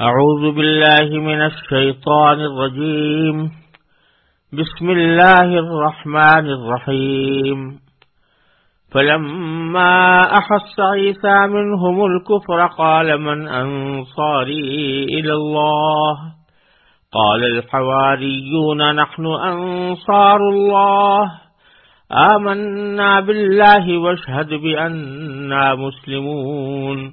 أعوذ بالله من الشيطان الرجيم. بسم الله الرحمن الرحيم. فلما أحس عيسى منهم الكفر قال من أنصاري إلى الله؟ قال الحواريون نحن أنصار الله. آمنا بالله واشهد بأننا مسلمون.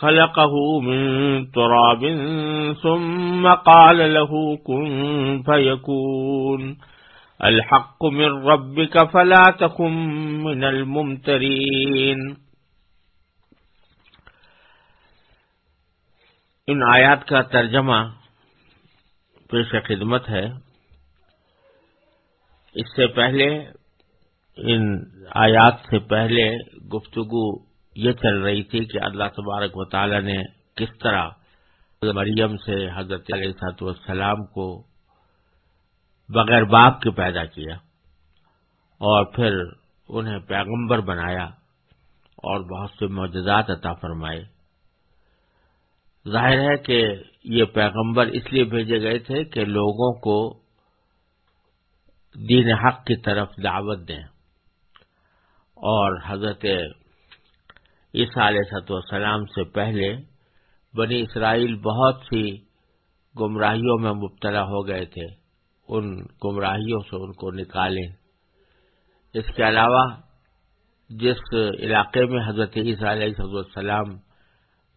خلقه من تراب ثم قال له كن فيكون. الحق من ربك فلا تكن من الممترين. ان آیات کا ترجمہ پیش خدمت ہے۔ اس سے پہلے، ان آیات سے پہلے گفتگو یہ چل رہی تھی کہ اللہ تبارک و تعالی نے کس طرح مریم سے حضرت علیہ سات والسلام کو بغیر باپ کے پیدا کیا اور پھر انہیں پیغمبر بنایا اور بہت سے معجزات عطا فرمائے۔ ظاہر ہے کہ یہ پیغمبر اس لیے بھیجے گئے تھے کہ لوگوں کو دین حق کی طرف دعوت دیں اور حضرت عیسیٰ علیہ سط وسلام سے پہلے بنی اسرائیل بہت سی گمراہیوں میں مبتلا ہو گئے تھے۔ ان گمراہیوں سے ان کو نکالیں۔ اس کے علاوہ جس علاقے میں حضرت عیسیٰ علیہ السلام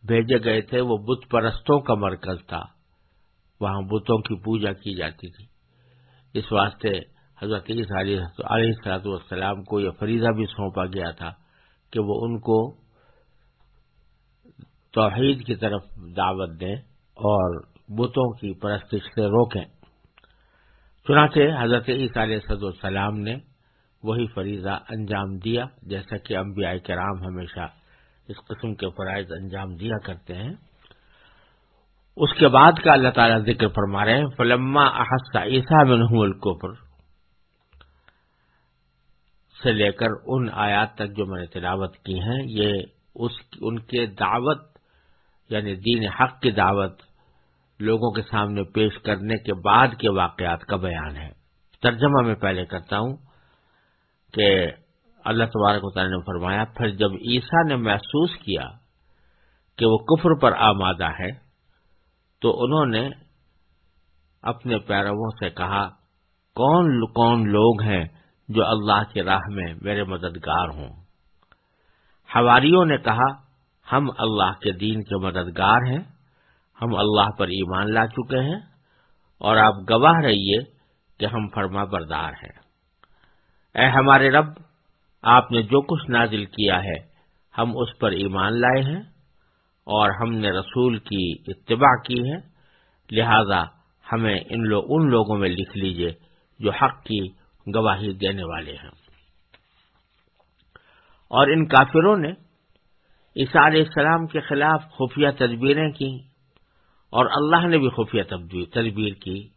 بھیجے گئے تھے، وہ بت پرستوں کا مرکز تھا۔ وہاں بتوں کی پوجا کی جاتی تھی۔ اس واسطے حضرت عیسیٰ علیہ السلاط والسلام کو یہ فریضہ بھی سونپا گیا تھا کہ وہ ان کو توحید کی طرف دعوت دیں اور بتوں کی پرستش سے روکیں۔ چنانچہ حضرت عیسیٰ علیہ صد السلام نے وہی فریضہ انجام دیا، جیسا کہ انبیاء کرام ہمیشہ اس قسم کے فرائض انجام دیا کرتے ہیں۔ اس کے بعد کا اللہ تعالیٰ ذکر فرما رہے ہیں، فلما احسا عیسیٰ میں الکفر سے لے کر ان آیات تک جو میں نے تلاوت کی ہیں، یہ اس ان کے دعوت یعنی دین حق کی دعوت لوگوں کے سامنے پیش کرنے کے بعد کے واقعات کا بیان ہے۔ ترجمہ میں پہلے کرتا ہوں کہ اللہ تبارک و تعالیٰ نے فرمایا، پھر جب عیسیٰ نے محسوس کیا کہ وہ کفر پر آمادہ ہے، تو انہوں نے اپنے پیرووں سے کہا، کون کون لوگ ہیں جو اللہ کی راہ میں میرے مددگار ہوں؟ ہواریوں نے کہا ہم اللہ کے دین کے مددگار ہیں، ہم اللہ پر ایمان لا چکے ہیں، اور آپ گواہ رہیے کہ ہم فرما بردار ہیں۔ اے ہمارے رب، آپ نے جو کچھ نازل کیا ہے، ہم اس پر ایمان لائے ہیں، اور ہم نے رسول کی اتباع کی ہے۔ لہذا ہمیں ان لو، ان لوگوں میں لکھ لیجیے جو حق کی گواہی دینے والے ہیں۔ اور ان کافروں نے عیسیٰ علیہ السلام کے خلاف خفیہ تدبیریں کی اور اللہ نے بھی خفیہ تدبیر کی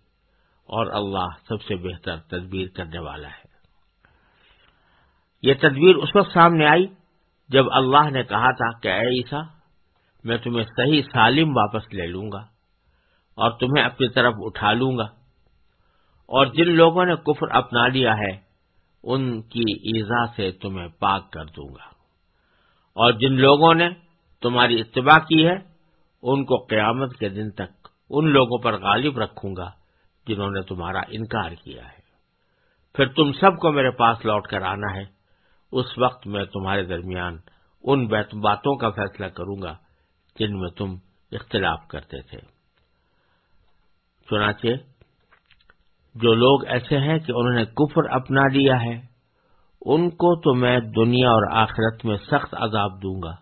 اور اللہ سب سے بہتر تدبیر کرنے والا ہے۔ یہ تدبیر اس وقت سامنے آئی جب اللہ نے کہا تھا کہ اے عیسا میں تمہیں صحیح سالم واپس لے لوں گا اور تمہیں اپنی طرف اٹھا لوں گا۔ اور جن لوگوں نے کفر اپنا لیا ہے، ان کی ایزا سے تمہیں پاک کر دوں گا۔ اور جن لوگوں نے تمہاری اتباع کی ہے، ان کو قیامت کے دن تک ان لوگوں پر غالب رکھوں گا جنہوں نے تمہارا انکار کیا ہے۔ پھر تم سب کو میرے پاس لوٹ کر آنا ہے۔ اس وقت میں تمہارے درمیان ان باتوں کا فیصلہ کروں گا جن میں تم اختلاف کرتے تھے۔ چنانچہ جو لوگ ایسے ہیں کہ انہوں نے کفر اپنا لیا ہے ان کو تو میں دنیا اور آخرت میں سخت عذاب دوں گا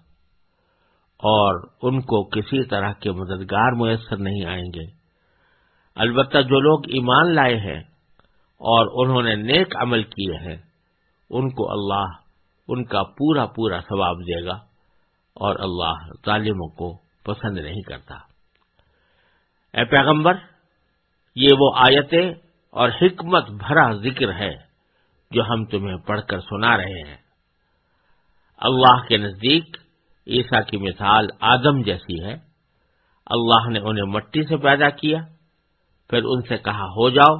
اور ان کو کسی طرح کے مددگار میسر نہیں آئیں گے۔ البتہ جو لوگ ایمان لائے ہیں اور انہوں نے نیک عمل کیے ہیں، ان کو اللہ ان کا پورا پورا ثواب دے گا اور اللہ ظالموں کو پسند نہیں کرتا۔ اے پیغمبر، یہ وہ آیتیں اور حکمت بھرا ذکر ہے۔ جو ہم تمہیں پڑھ کر سنا رہے ہیں۔ اللہ کے نزدیک عیسا کی مثال آدم جیسی ہے۔ اللہ نے انہیں مٹی سے پیدا کیا، پھر ان سے کہا، ہو جاؤ،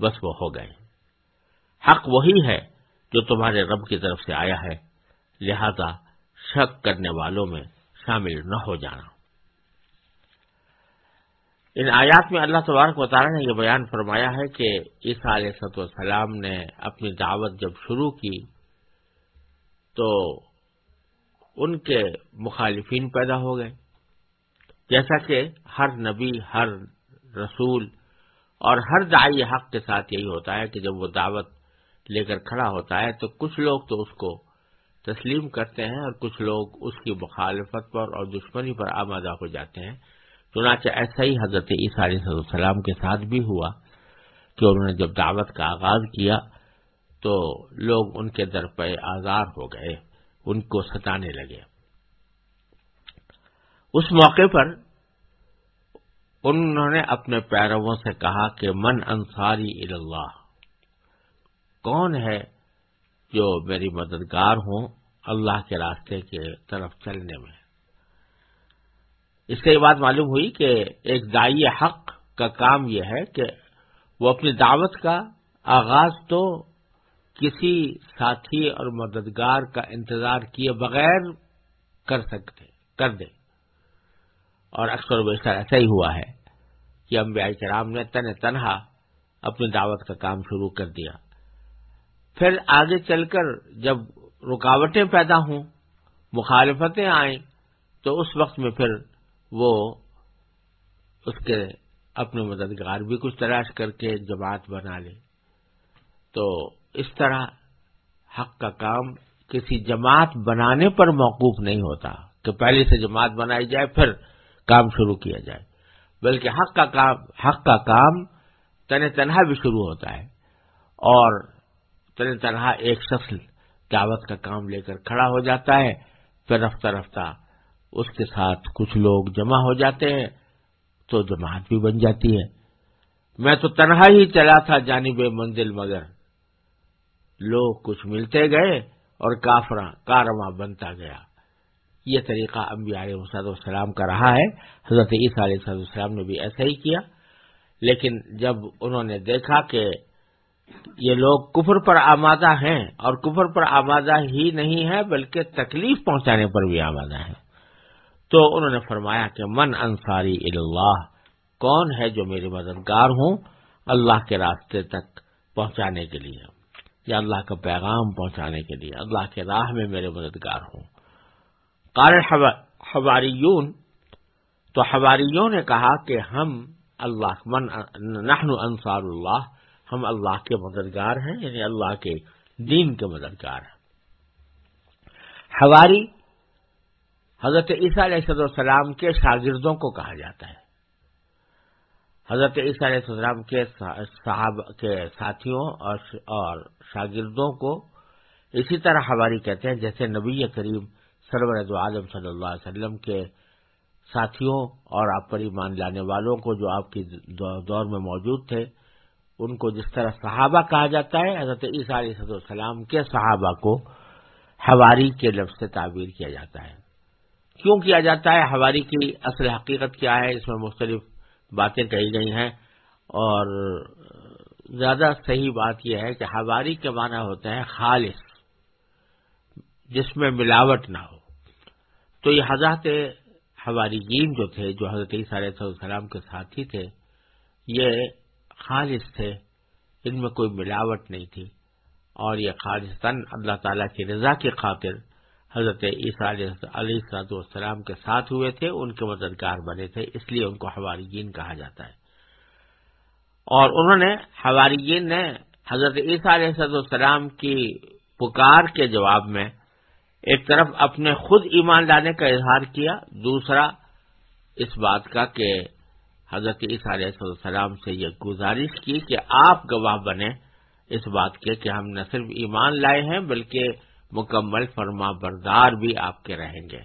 بس وہ ہو گئے۔ حق وہی ہے جو تمہارے رب کی طرف سے آیا ہے، لہذا شک کرنے والوں میں شامل نہ ہو جانا۔ ان آیات میں اللہ تبارک تعالیٰ نے یہ بیان فرمایا ہے کہ عیسیٰ علیہ سط والسلام نے اپنی دعوت جب شروع کی تو ان کے مخالفین پیدا ہو گئے۔ جیسا کہ ہر نبی، ہر رسول اور ہر دائی حق کے ساتھ یہی ہوتا ہے کہ جب وہ دعوت لے کر کھڑا ہوتا ہے تو کچھ لوگ تو اس کو تسلیم کرتے ہیں اور کچھ لوگ اس کی مخالفت پر اور دشمنی پر آمادہ ہو جاتے ہیں۔ چنانچہ ایسا ہی حضرت عیسیٰ علیہ السلام کے ساتھ بھی ہوا کہ انہوں نے جب دعوت کا آغاز کیا تو لوگ ان کے در پہ آزار ہو گئے، ان کو ستانے لگے۔ اس موقع پر انہوں نے اپنے پیرووں سے کہا کہ من انصاری اللہ کون ہے جو میری مددگار ہوں اللہ کے راستے کے طرف چلنے میں؟ اس سے یہ بات معلوم ہوئی کہ ایک دائی حق کا کام یہ ہے کہ وہ اپنی دعوت کا آغاز تو کسی ساتھی اور مددگار کا انتظار کیے بغیر کر سکتے، کر دے۔ اور اکثر و بیشتر ایسا ہی ہوا ہے کہ انبیاء کرام نے تن تنہا اپنی دعوت کا کام شروع کر دیا۔ پھر آگے چل کر جب رکاوٹیں پیدا ہوں، مخالفتیں آئیں، تو اس وقت میں پھر وہ اس کے اپنے مددگار بھی کچھ تلاش کر کے جماعت بنا لے تو اس طرح حق کا کام کسی جماعت بنانے پر موقوف نہیں ہوتا کہ پہلے سے جماعت بنائی جائے، پھر کام شروع کیا جائے۔ بلکہ حق کا کام، حق کا کام تن تنہا بھی شروع ہوتا ہے اور تن تنہا ایک شخص دعوت کا کام لے کر کھڑا ہو جاتا ہے، پھر رفتہ رفتہ اس کے ساتھ کچھ لوگ جمع ہو جاتے ہیں تو جماعت بھی بن جاتی ہے۔ میں تو تنہا ہی چلا تھا جانب منزل مگر۔ لوگ کچھ ملتے گئے اور کافراں کارواں بنتا گیا۔ یہ طریقہ انبیاء علیہ وسعد السلام کا رہا ہے۔ حضرت عیسیٰ علیہ السلام نے بھی ایسا ہی کیا۔ لیکن جب انہوں نے دیکھا کہ یہ لوگ کفر پر آمادہ ہیں اور کفر پر آمادہ ہی نہیں ہے بلکہ تکلیف پہنچانے پر بھی آمادہ ہیں۔ تو انہوں نے فرمایا کہ من انصاری اللہ کون ہے جو میری مددگار ہوں اللہ کے راستے تک پہنچانے کے لیے، یا اللہ کا پیغام پہنچانے کے لیے، اللہ کے راہ میں میرے مددگار ہوں۔ قال حواریون تو حواریوں نے کہا کہ ہم اللہ، من، نحن انصار اللہ، ہم اللہ کے مددگار ہیں یعنی اللہ کے دین کے مددگار ہیں۔ حواری حضرت عیسیٰ علیہ السلام کے شاگردوں کو کہا جاتا ہے۔ حضرت عیسیٰ علیہ السلام کے صحاب، کے ساتھیوں اور شاگردوں کو اسی طرح حواری کہتے ہیں جیسے نبی کریم سرور عالم صلی اللہ علیہ وسلم کے ساتھیوں اور آپ پر ایمان لانے والوں کو جو آپ کی دور میں موجود تھے، ان کو جس طرح صحابہ کہا جاتا ہے، حضرت عیسیٰ علیہ السلام کے صحابہ کو ہواری کے لفظ سے تعبیر کیا جاتا ہے۔ کیوں کیا جاتا ہے؟ ہواری کی اصل حقیقت کیا ہے؟ اس میں مختلف باتیں کہی گئی ہیں اور زیادہ صحیح بات یہ ہے کہ ہواری کے معنی ہوتے ہیں خالص، جس میں ملاوٹ نہ ہو۔ تو یہ حضرت حواریین جو تھے، جو حضرت عیسیٰ علیہ السلام کے ساتھی تھے، یہ خالص تھے، ان میں کوئی ملاوٹ نہیں تھی۔ اور یہ خالصتاً اللہ تعالیٰ کی رضا کی خاطر حضرت عیسیٰ علیہ السلاط والسلام کے ساتھ ہوئے تھے، ان کے مددگار بنے تھے، اس لیے ان کو حواریین کہا جاتا ہے۔ اور انہوں نے حواریین نے حضرت عیسیٰ علیہ السلام کی پکار کے جواب میں ایک طرف اپنے خود ایمان لانے کا اظہار کیا، دوسرا اس بات کا کہ حضرت عیسیٰ علیہ السلام سے یہ گزارش کی کہ آپ گواہ بنے اس بات کے کہ ہم نہ صرف ایمان لائے ہیں، بلکہ مکمل فرما بردار بھی آپ کے رہیں گے۔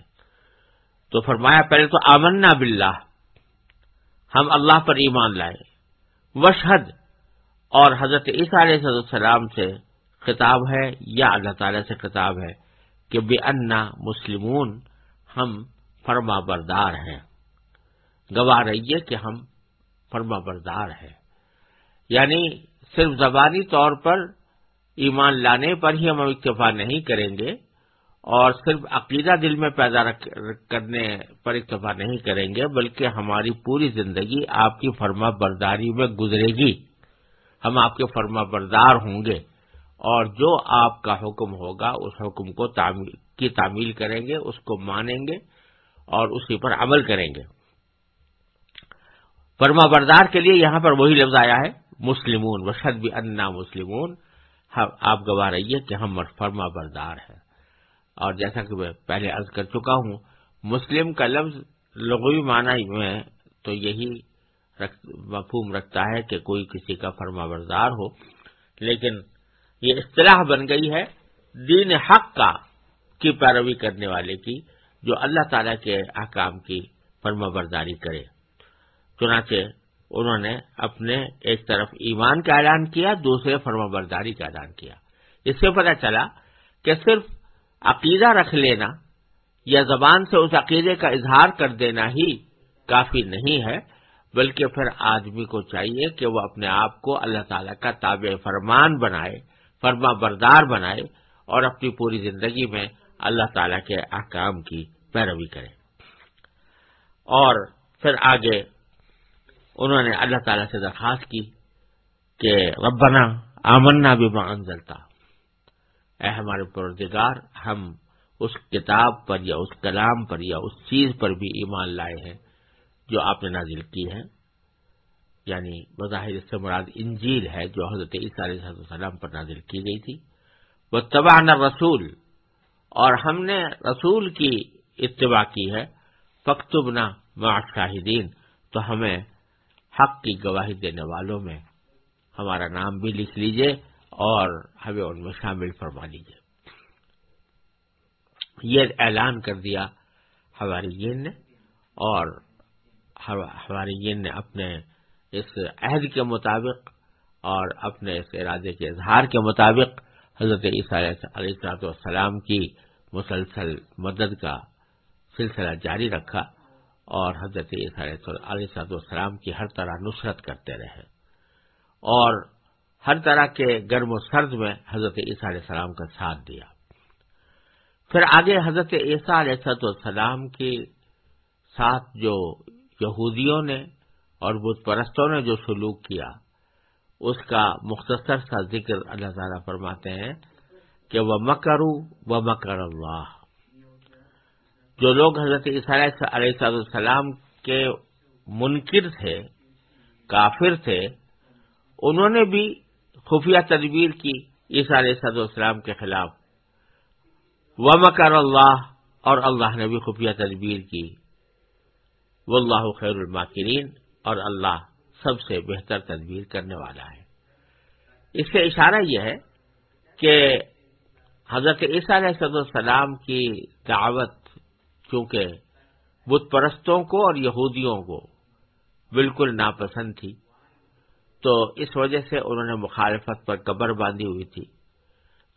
تو فرمایا پہلے تو آمنا باللہ، ہم اللہ پر ایمان لائے وشہد، اور حضرت عیسیٰ علیہ السلام سے خطاب ہے یا اللہ تعالی سے خطاب ہے کہ بے انا مسلمون، ہم فرما بردار ہیں۔ گواہ رہیے کہ ہم فرما بردار ہیں۔ یعنی صرف زبانی طور پر ایمان لانے پر ہی ہم اکتفا نہیں کریں گے اور صرف عقیدہ دل میں پیدا کرنے پر اکتفا نہیں کریں گے، بلکہ ہماری پوری زندگی آپ کی فرما برداری میں گزرے گی۔ ہم آپ کے فرما بردار ہوں گے اور جو آپ کا حکم ہوگا، اس حکم کو تعمیل کی تعمیل کریں گے، اس کو مانیں گے اور اسی پر عمل کریں گے۔ فرما بردار کے لیے یہاں پر وہی لفظ آیا ہے، مسلمون وشد بھی انا مسلمون۔ ہاں، آپ گواہ رہیے کہ ہم فرما بردار ہیں۔ اور جیسا کہ میں پہلے عرض کر چکا ہوں، مسلم کا لفظ لغوی معنی میں تو یہی مفہوم رکھتا ہے کہ کوئی کسی کا فرما بردار ہو، لیکن یہ اصطلاح بن گئی ہے دین حق کا، کی پیروی کرنے والے کی، جو اللہ تعالی کے احکام کی فرما برداری کرے۔ چنانچہ انہوں نے اپنے ایک طرف ایمان کا اعلان کیا، دوسرے فرما برداری کا اعلان کیا۔ اس سے پتہ چلا کہ صرف عقیدہ رکھ لینا یا زبان سے اس عقیدے کا اظہار کر دینا ہی کافی نہیں ہے، بلکہ پھر آدمی کو چاہیے کہ وہ اپنے آپ کو اللہ تعالی کا تابع فرمان بنائے، فرما بردار بنائے اور اپنی پوری زندگی میں اللہ تعالی کے احکام کی پیروی کرے۔ اور پھر آگے انہوں نے اللہ تعالی سے درخواست کی کہ ربنا آمنا بھی انزلتا۔ اے ہمارے پروردگار، ہم اس کتاب پر یا اس کلام پر یا اس چیز پر بھی ایمان لائے ہیں جو آپ نے نازل کی ہے۔ یعنی بظاہر اس سے مراد انجیل ہے جو حضرت عیسیٰ علیہ السلام پر نازل کی گئی تھی۔ وہ تباہ رسول اور ہم نے رسول کی اتباع کی ہے۔ فختبنا مع شاہدین تو ہمیں حق کی گواہی دینے والوں میں ہمارا نام بھی لکھ لیجیے اور ہمیں ان میں شامل فرما لیجیے یہ اعلان کر دیا ہماری نے اور ہماری نے اپنے اس عہد کے مطابق اور اپنے اس ارادے کے اظہار کے مطابق حضرت عیسیٰ علیہ السلاط والسلام کی مسلسل مدد کا سلسلہ جاری رکھا۔ اور حضرت علیہ صاحب السلام کی ہر طرح نصرت کرتے رہے۔ اور ہر طرح کے گرم و سرد میں حضرت عیسیٰ علیہ السلام کا ساتھ دیا۔ پھر آگے حضرت عیسیٰ علیہ صد السلام کے ساتھ جو یہودیوں نے اور بت پرستوں نے جو سلوک کیا، اس کا مختصر سا ذکر اللہ تعالیٰ فرماتے ہیں کہ وہ مکرو و مکر اللہ جو لوگ حضرت علیہ السلام کے منکر تھے، کافر تھے، انہوں نے بھی خفیہ تدبیر کی عیسیٰ علیہ صد السلام کے خلاف۔ و مکر اللہ اور اللہ نے بھی خفیہ تدبیر کی۔ وہ خیر الماکرین اور اللہ سب سے بہتر تدبیر کرنے والا ہے۔ اس سے اشارہ یہ ہے کہ حضرت عیسیٰ علیہ صد السلام کی دعوت کیونکہ بت پرستوں کو اور یہودیوں کو بالکل ناپسند تھی۔ تو اس وجہ سے انہوں نے مخالفت پر قبر باندھی ہوئی تھی۔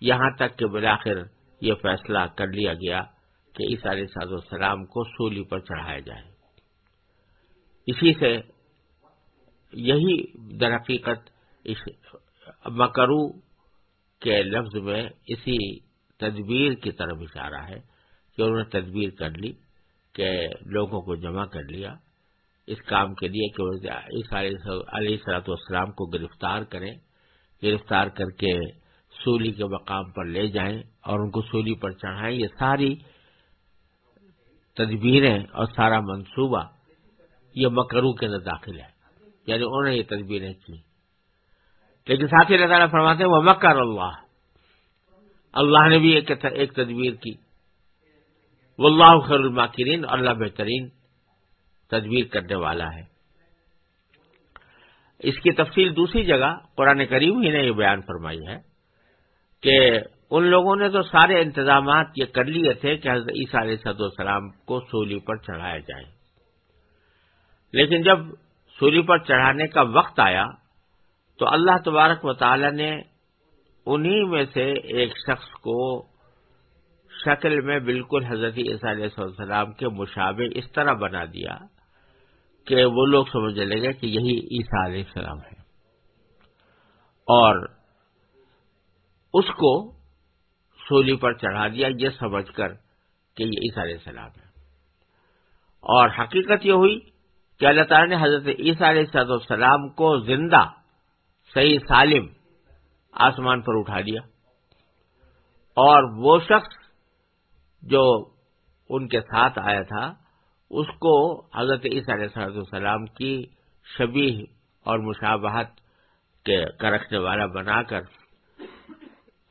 یہاں تک کہ بلاخر یہ فیصلہ کر لیا گیا کہ اس علیہ صاحب السلام کو سولی پر چڑھایا جائے۔ اسی سے یہی درحقیقت مکرو کے لفظ میں اسی تدبیر کی طرف اشارہ ہے۔ کہ انہوں نے تدبیر کر لی، کہ لوگوں کو جمع کر لیا، اس کام کے لیے کہ اس علیہ صلاحت والسلام کو گرفتار کریں، گرفتار کر کے سولی کے مقام پر لے جائیں اور ان کو سولی پر چڑھائیں۔ یہ ساری تدبیریں اور سارا منصوبہ یہ مکرو کے اندر داخل ہے۔ یعنی انہوں نے یہ تدبیریں کی۔ لیکن ساتھ ہی اللہ تعالیٰ فرماتے ہیں وہ مکر اللہ اللہ نے بھی ایک تدبیر کی۔ وہ اللہ خیر الماکرین، اللہ بہترین تدبیر کرنے والا ہے۔ اس کی تفصیل دوسری جگہ قرآن کریم ہی نے یہ بیان فرمائی ہے کہ ان لوگوں نے تو سارے انتظامات یہ کر لیے تھے کہ حضرت عیسیٰ علیہ صد السلام کو سولی پر چڑھایا جائے۔ لیکن جب سولی پر چڑھانے کا وقت آیا تو اللہ تبارک و تعالی نے انہی میں سے ایک شخص کو شکل میں بالکل حضرت عیسیٰ علیہ السلام کے مشابے اس طرح بنا دیا کہ وہ لوگ سمجھ سمجھنے لگے کہ یہی عیسیٰ علیہ السلام ہے۔ اور اس کو سولی پر چڑھا دیا یہ سمجھ کر کہ یہ عیسیٰ علیہ السلام ہے۔ اور حقیقت یہ ہوئی کہ اللہ تعالیٰ نے حضرت عیسیٰ علیہ السلام کو زندہ صحیح سالم آسمان پر اٹھا دیا اور وہ شخص جو ان کے ساتھ آیا تھا، اس کو حضرت عیسیٰ علیہ السلام کی شبی اور مشابہت کے رکھنے والا بنا کر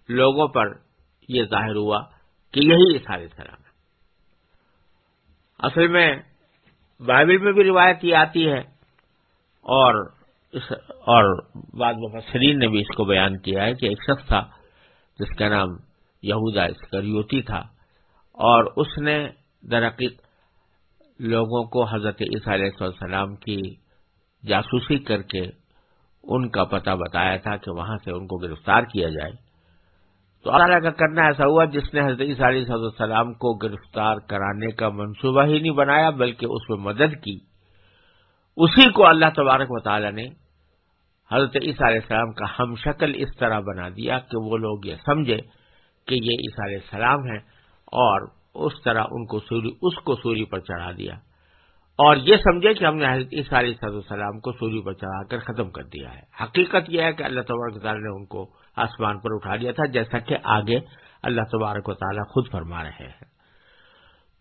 لوگوں پر یہ ظاہر ہوا کہ یہی عیسیٰ علیہ السلام ہے۔ اصل میں بائبل میں بھی روایت یہ آتی ہے اور اس اور بعد مفسرین نے بھی اس کو بیان کیا ہے کہ ایک شخص تھا جس کا نام یہودا اسکریوتی تھا۔ اور اس نے درقیق لوگوں کو حضرت عیسیٰ علیہ السلام کی جاسوسی کر کے ان کا پتہ بتایا تھا کہ وہاں سے ان کو گرفتار کیا جائے۔ تو اللہ کا کرنا ایسا ہوا جس نے حضرت عیسیٰ علیہ السلام کو گرفتار کرانے کا منصوبہ ہی نہیں بنایا بلکہ اس میں مدد کی۔ اسی کو اللہ تبارک و تعالی نے حضرت عیسیٰ علیہ السلام کا ہم شکل اس طرح بنا دیا کہ وہ لوگ یہ سمجھے کہ یہ عیسیٰ علیہ السلام ہے اور اس طرح ان کو سوری، اس کو سوری پر چڑھا دیا۔ اور یہ سمجھے کہ ہم نے حضرت عیسیٰ علیہ السلام کو سوری پر چڑھا کر ختم کر دیا ہے۔ حقیقت یہ ہے کہ اللہ تبارک تعالیٰ نے ان کو آسمان پر اٹھا دیا تھا، جیسا کہ آگے اللہ تبارک و تعالیٰ خود فرما رہے ہیں۔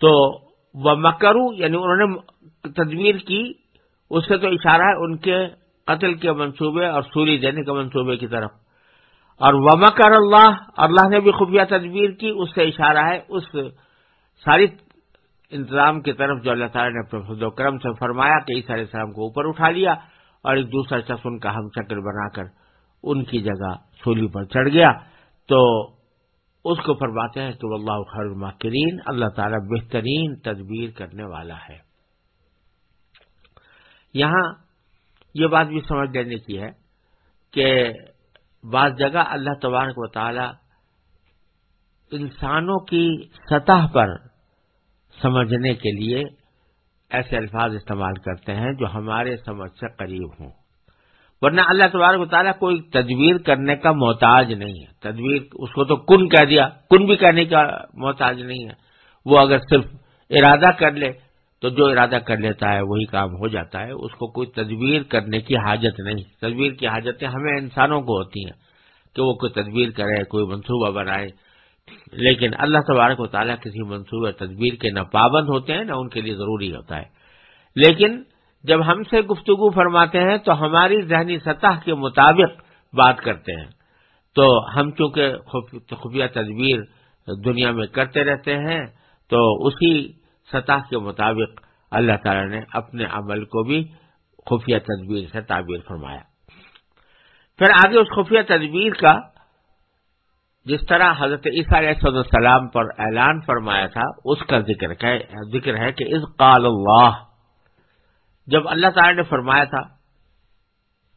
تو وہ مکرو یعنی انہوں نے تدبیر کی، اس سے تو اشارہ ہے ان کے قتل کے منصوبے اور سوری دینے کے منصوبے کی طرف۔ اور وما کر اللہ اللہ نے بھی خفیہ تدبیر کی، اس سے اشارہ ہے، اس ساری انتظام کی طرف جو اللہ تعالیٰ نے اپنے فضل و کرم سے فرمایا کہ عیسیٰ علیہ السلام کو اوپر اٹھا لیا اور ایک دوسرا شخص ان کا ہم شکل بنا کر ان کی جگہ سولی پر چڑھ گیا۔ تو اس کو فرماتے ہیں کہ اللہ خیر ماکرین اللہ تعالیٰ بہترین تدبیر کرنے والا ہے۔ یہاں یہ بات بھی سمجھ لینے کی ہے کہ بعض جگہ اللہ تبارک و تعالی انسانوں کی سطح پر سمجھنے کے لیے ایسے الفاظ استعمال کرتے ہیں جو ہمارے سمجھ سے قریب ہوں۔ ورنہ اللہ تبارک و تعالیٰ کوئی تدبیر کرنے کا محتاج نہیں ہے۔ تدبیر اس کو تو کن کہہ دیا، کن بھی کہنے کا محتاج نہیں ہے۔ وہ اگر صرف ارادہ کر لے تو جو ارادہ کر لیتا ہے وہی کام ہو جاتا ہے، اس کو کوئی تدبیر کرنے کی حاجت نہیں۔ تدبیر کی حاجتیں ہمیں انسانوں کو ہوتی ہیں کہ وہ کوئی تدبیر کرے، کوئی منصوبہ بنائے۔ لیکن اللہ تبارک و تعالیٰ کسی منصوبہ تدبیر کے نہ پابند ہوتے ہیں، نہ ان کے لیے ضروری ہوتا ہے۔ لیکن جب ہم سے گفتگو فرماتے ہیں تو ہماری ذہنی سطح کے مطابق بات کرتے ہیں۔ تو ہم چونکہ خفیہ تدبیر دنیا میں کرتے رہتے ہیں، تو اسی سطح کے مطابق اللہ تعالی نے اپنے عمل کو بھی خفیہ تدبیر سے تعبیر فرمایا۔ پھر آگے اس خفیہ تدبیر کا جس طرح حضرت عیسیٰ علیہ السلام پر اعلان فرمایا تھا، اس کا ذکر ذکر ہے کہ اس قال اللہ، جب اللہ تعالی نے فرمایا تھا،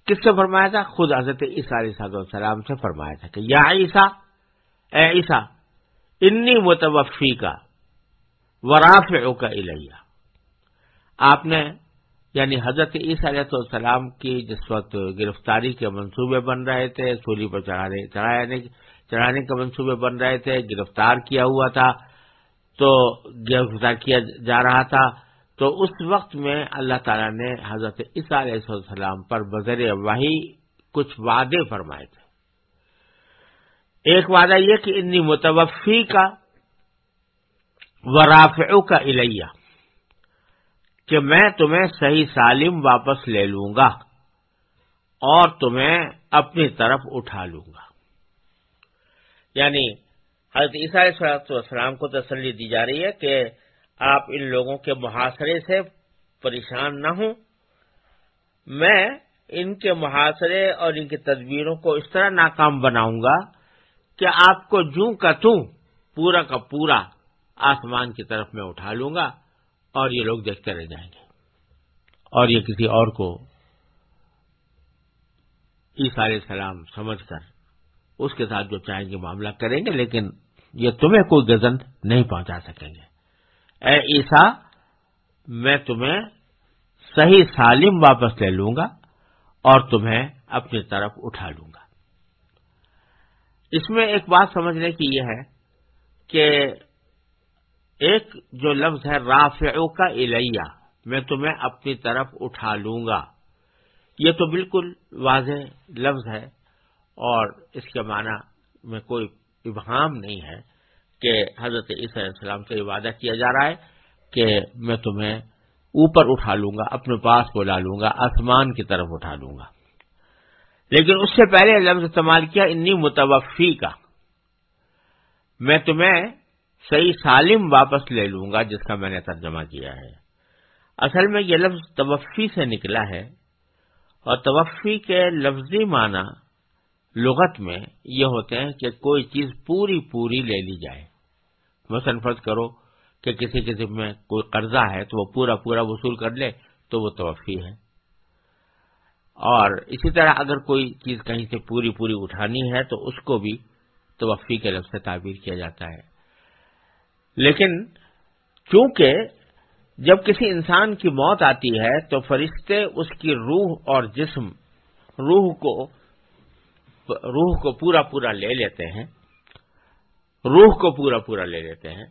کس سے فرمایا تھا؟ خود حضرت عیسیٰ علیہ السلام سے فرمایا تھا کہ یا عیسیٰ، اے عیسیٰ، انی متوفی کا وراف کا الیہ آپ نے یعنی حضرت عیسیٰ علیہ السلام کی جس وقت گرفتاری کے منصوبے بن رہے تھے، سولی پر چڑھانے چڑھانے کے منصوبے بن رہے تھے، گرفتار کیا ہوا تھا، تو گرفتار کیا جا رہا تھا، تو اس وقت میں اللہ تعالیٰ نے حضرت عیسیٰ علیہ السلام پر بذر وحی کچھ وعدے فرمائے تھے۔ ایک وعدہ یہ کہ انی متوفی کا ورافع کا الیہ کہ میں تمہیں صحیح سالم واپس لے لوں گا اور تمہیں اپنی طرف اٹھا لوں گا۔ یعنی حضرت عیسیٰ علیہ السلام کو تسلی دی جا رہی ہے کہ آپ ان لوگوں کے محاصرے سے پریشان نہ ہوں۔ میں ان کے محاصرے اور ان کی تدبیروں کو اس طرح ناکام بناؤں گا کہ آپ کو جوں کا توں پورا کا پورا آسمان کی طرف میں اٹھا لوں گا اور یہ لوگ دیکھتے رہ جائیں گے۔ اور یہ کسی اور کو عیسیٰ علیہ السلام سمجھ کر اس کے ساتھ جو چاہیں گے معاملہ کریں گے، لیکن یہ تمہیں کوئی گزن نہیں پہنچا سکیں گے۔ اے عیسا میں تمہیں صحیح سالم واپس لے لوں گا اور تمہیں اپنی طرف اٹھا لوں گا۔ اس میں ایک بات سمجھنے کی یہ ہے کہ ایک جو لفظ ہے رافعو کا الیہ، میں تمہیں اپنی طرف اٹھا لوں گا۔ یہ تو بالکل واضح لفظ ہے اور اس کے معنی میں کوئی ابہام نہیں ہے کہ حضرت عیسی علیہ السلام سے یہ وعدہ کیا جا رہا ہے کہ میں تمہیں اوپر اٹھا لوں گا، اپنے پاس بلا لوں گا، آسمان کی طرف اٹھا لوں گا۔ لیکن اس سے پہلے لفظ استعمال کیا انی متوفی کا۔ میں تمہیں صحیح سالم واپس لے لوں گا جس کا میں نے ترجمہ کیا ہے۔ اصل میں یہ لفظ توفی سے نکلا ہے اور توفی کے لفظی معنی لغت میں یہ ہوتے ہیں کہ کوئی چیز پوری پوری لے لی جائے۔ مثلا فرض کرو کہ کسی کسی میں کوئی قرضہ ہے تو وہ پورا پورا وصول کر لے تو وہ توفی ہے۔ اور اسی طرح اگر کوئی چیز کہیں سے پوری پوری اٹھانی ہے تو اس کو بھی توفی کے لفظ سے تعبیر کیا جاتا ہے۔ لیکن چونکہ جب کسی انسان کی موت آتی ہے تو فرشتے اس کی روح اور جسم روح کو روح کو پورا پورا لے لیتے ہیں، روح کو پورا پورا لے لیتے ہیں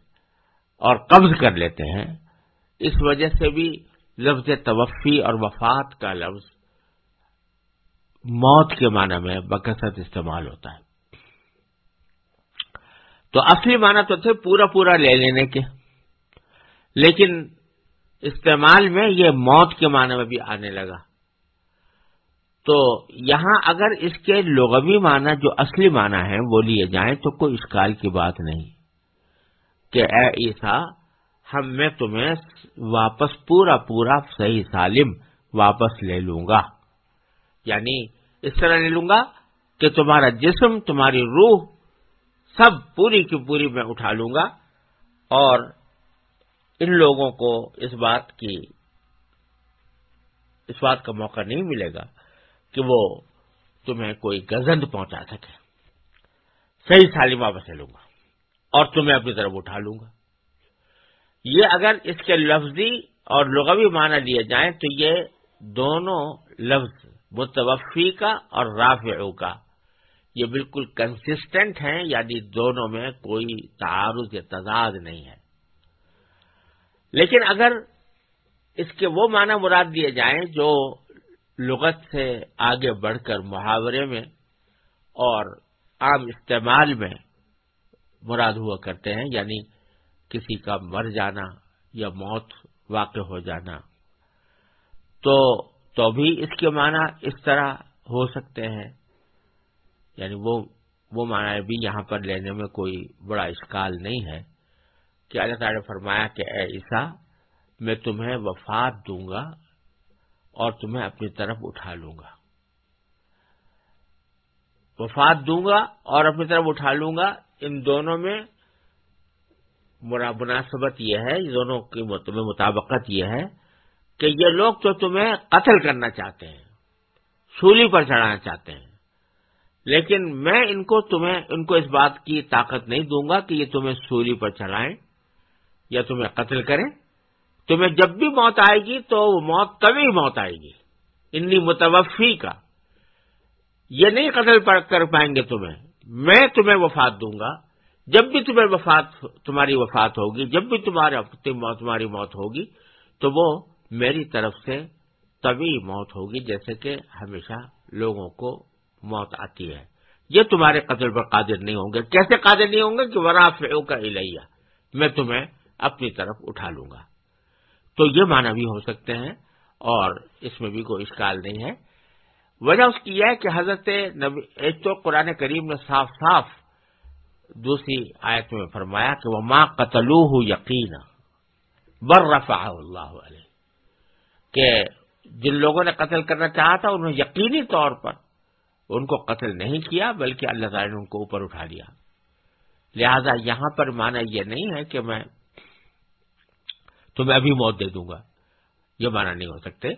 اور قبض کر لیتے ہیں۔ اس وجہ سے بھی لفظ توفی اور وفات کا لفظ موت کے معنی میں بکثرت استعمال ہوتا ہے۔ تو اصلی معنی تو تھے پورا پورا لے لینے کے۔ لیکن استعمال میں یہ موت کے معنی میں بھی آنے لگا۔ تو یہاں اگر اس کے لغوی معنی جو اصلی معنی ہے وہ لیے جائیں تو کوئی اسکال کی بات نہیں کہ اے عیسا ہم میں تمہیں واپس پورا پورا صحیح سالم واپس لے لوں گا۔ یعنی اس طرح لے لوں گا کہ تمہارا جسم، تمہاری روح سب پوری کی پوری میں اٹھا لوں گا اور ان لوگوں کو اس بات کی اس بات کا موقع نہیں ملے گا کہ وہ تمہیں کوئی گزند پہنچا سکے۔ صحیح سالمہ بسے لوں گا اور تمہیں اپنی طرف اٹھا لوں گا۔ یہ اگر اس کے لفظی اور لغوی معنی لیے جائیں تو یہ دونوں لفظ متوفی کا اور رافع کا یہ بالکل کنسسٹنٹ ہیں یعنی دونوں میں کوئی تعارض یا تضاد نہیں ہے۔ لیکن اگر اس کے وہ معنی مراد دیے جائیں جو لغت سے آگے بڑھ کر محاورے میں اور عام استعمال میں مراد ہوا کرتے ہیں یعنی کسی کا مر جانا یا موت واقع ہو جانا، تو تو بھی اس کے معنی اس طرح ہو سکتے ہیں۔ یعنی وہ وہ معنی بھی یہاں پر لینے میں کوئی بڑا اشکال نہیں ہے کہ اللہ تعالی نے فرمایا کہ اے عیسیٰ، میں تمہیں وفات دوں گا اور تمہیں اپنی طرف اٹھا لوں گا۔ وفات دوں گا اور اپنی طرف اٹھا لوں گا، ان دونوں میں مناسبت یہ ہے دونوں کی مطابقت یہ ہے کہ یہ لوگ تو تمہیں قتل کرنا چاہتے ہیں، سولی پر چڑھانا چاہتے ہیں لیکن میں ان کو تمہیں، ان کو اس بات کی طاقت نہیں دوں گا کہ یہ تمہیں سولی پر چڑھائیں یا تمہیں قتل کریں۔ تمہیں جب بھی موت آئے گی تو وہ موت کبھی موت آئے گی۔ انی متوفی کا۔ یہ نہیں قتل کر پائیں گے تمہیں۔ میں تمہیں وفات دوں گا۔ جب بھی تمہیں وفات، تمہاری وفات ہوگی، جب بھی تمہارا تمہاری موت ہوگی، تو وہ میری طرف سے تبھی موت ہوگی، جیسے کہ ہمیشہ لوگوں کو موت آتی ہے۔ یہ تمہارے قتل پر قادر نہیں ہوں گے۔ کیسے قادر نہیں ہوں گے؟ کہ ورا فیو کا الہیہ میں تمہیں اپنی طرف اٹھا لوں گا۔ تو یہ معنی بھی ہو سکتے ہیں اور اس میں بھی کوئی اشکال نہیں ہے۔ وجہ اس کی یہ ہے کہ حضرت نبی، ایک تو قرآن کریم نے صاف صاف دوسری آیت میں فرمایا کہ وہ ماں قتلو یقین بر رفا اللہ علیہ کہ جن لوگوں نے قتل کرنا چاہا تھا، انہوں نے یقینی طور پر ان کو قتل نہیں کیا، بلکہ اللہ تعالی نے ان کو اوپر اٹھا لیا۔ لہذا یہاں پر مانا یہ نہیں ہے کہ میں تمہیں ابھی موت دے دوں گا، یہ مانا نہیں ہو سکتے۔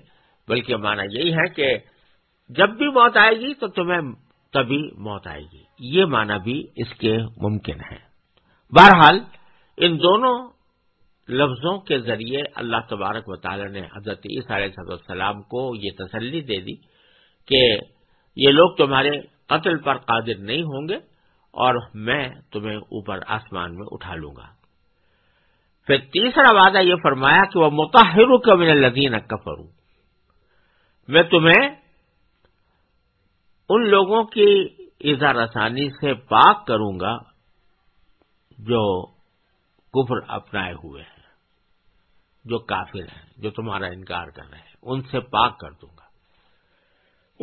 بلکہ مانا یہی ہے کہ جب بھی موت آئے گی تو تمہیں تبھی موت آئے گی۔ یہ مانا بھی اس کے ممکن ہے۔ بہرحال، ان دونوں لفظوں کے ذریعے اللہ تبارک و تعالی نے حضرت علیہ السلام کو یہ تسلی دے دی کہ یہ لوگ تمہارے قتل پر قادر نہیں ہوں گے اور میں تمہیں اوپر آسمان میں اٹھا لوں گا۔ پھر تیسرا وعدہ یہ فرمایا کہ وہ متحر کا من الدین کفروں میں تمہیں ان لوگوں کی اظہار آسانی سے پاک کروں گا جو کفر اپنائے ہوئے ہیں، جو کافر ہیں، جو تمہارا انکار کر رہے ہیں، ان سے پاک کر دوں۔ گا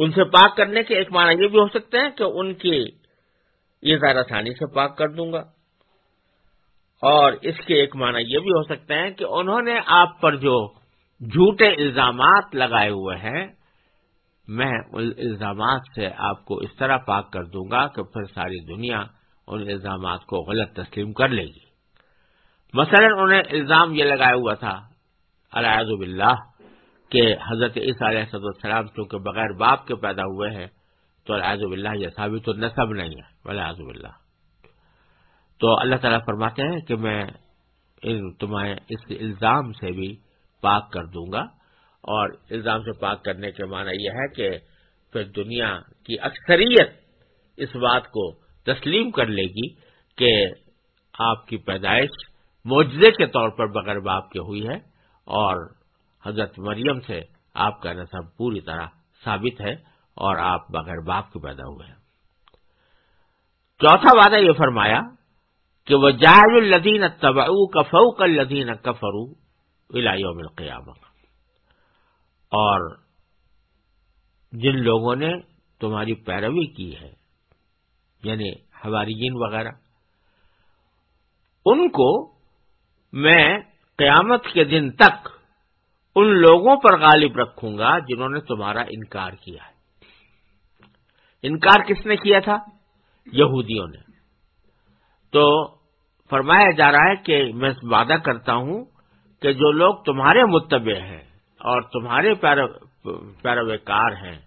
ان سے پاک کرنے کے ایک معنی یہ بھی ہو سکتے ہیں کہ ان کی اظہار آسانی سے پاک کر دوں گا۔ اور اس کے ایک معنی یہ بھی ہو سکتے ہیں کہ انہوں نے آپ پر جو جھوٹے الزامات لگائے ہوئے ہیں، میں ان الزامات سے آپ کو اس طرح پاک کر دوں گا کہ پھر ساری دنیا ان الزامات کو غلط تسلیم کر لے گی۔ مثلا انہوں نے الزام یہ لگایا ہوا تھا الحض باللہ کہ حضرت عیسیٰ علیہ صد السلام چونکہ بغیر باپ کے پیدا ہوئے ہیں، تو الحض باللہ یہ ثابت تو نصب نہیں ہے الحض باللہ۔ تو اللہ تعالیٰ فرماتے ہیں کہ میں تمہیں اس الزام سے بھی پاک کر دوں گا۔ اور الزام سے پاک کرنے کے معنی یہ ہے کہ پھر دنیا کی اکثریت اس بات کو تسلیم کر لے گی کہ آپ کی پیدائش معجزے کے طور پر بغیر باپ کے ہوئی ہے اور حضرت مریم سے آپ کا نصب پوری طرح ثابت ہے اور آپ بغیر باپ کے پیدا ہوئے ہیں۔ چوتھا وعدہ یہ فرمایا کہ وہ جائز الدین تباؤ کفو کل لدین کفرو الایوم القیام اور جن لوگوں نے تمہاری پیروی کی ہے یعنی ہماری وغیرہ، ان کو میں قیامت کے دن تک ان لوگوں پر غالب رکھوں گا جنہوں نے تمہارا انکار کیا ہے۔ انکار کس نے کیا تھا؟ یہودیوں نے۔ تو فرمایا جا رہا ہے کہ میں وعدہ کرتا ہوں کہ جو لوگ تمہارے متبع ہیں اور تمہارے پیروکار ہیں،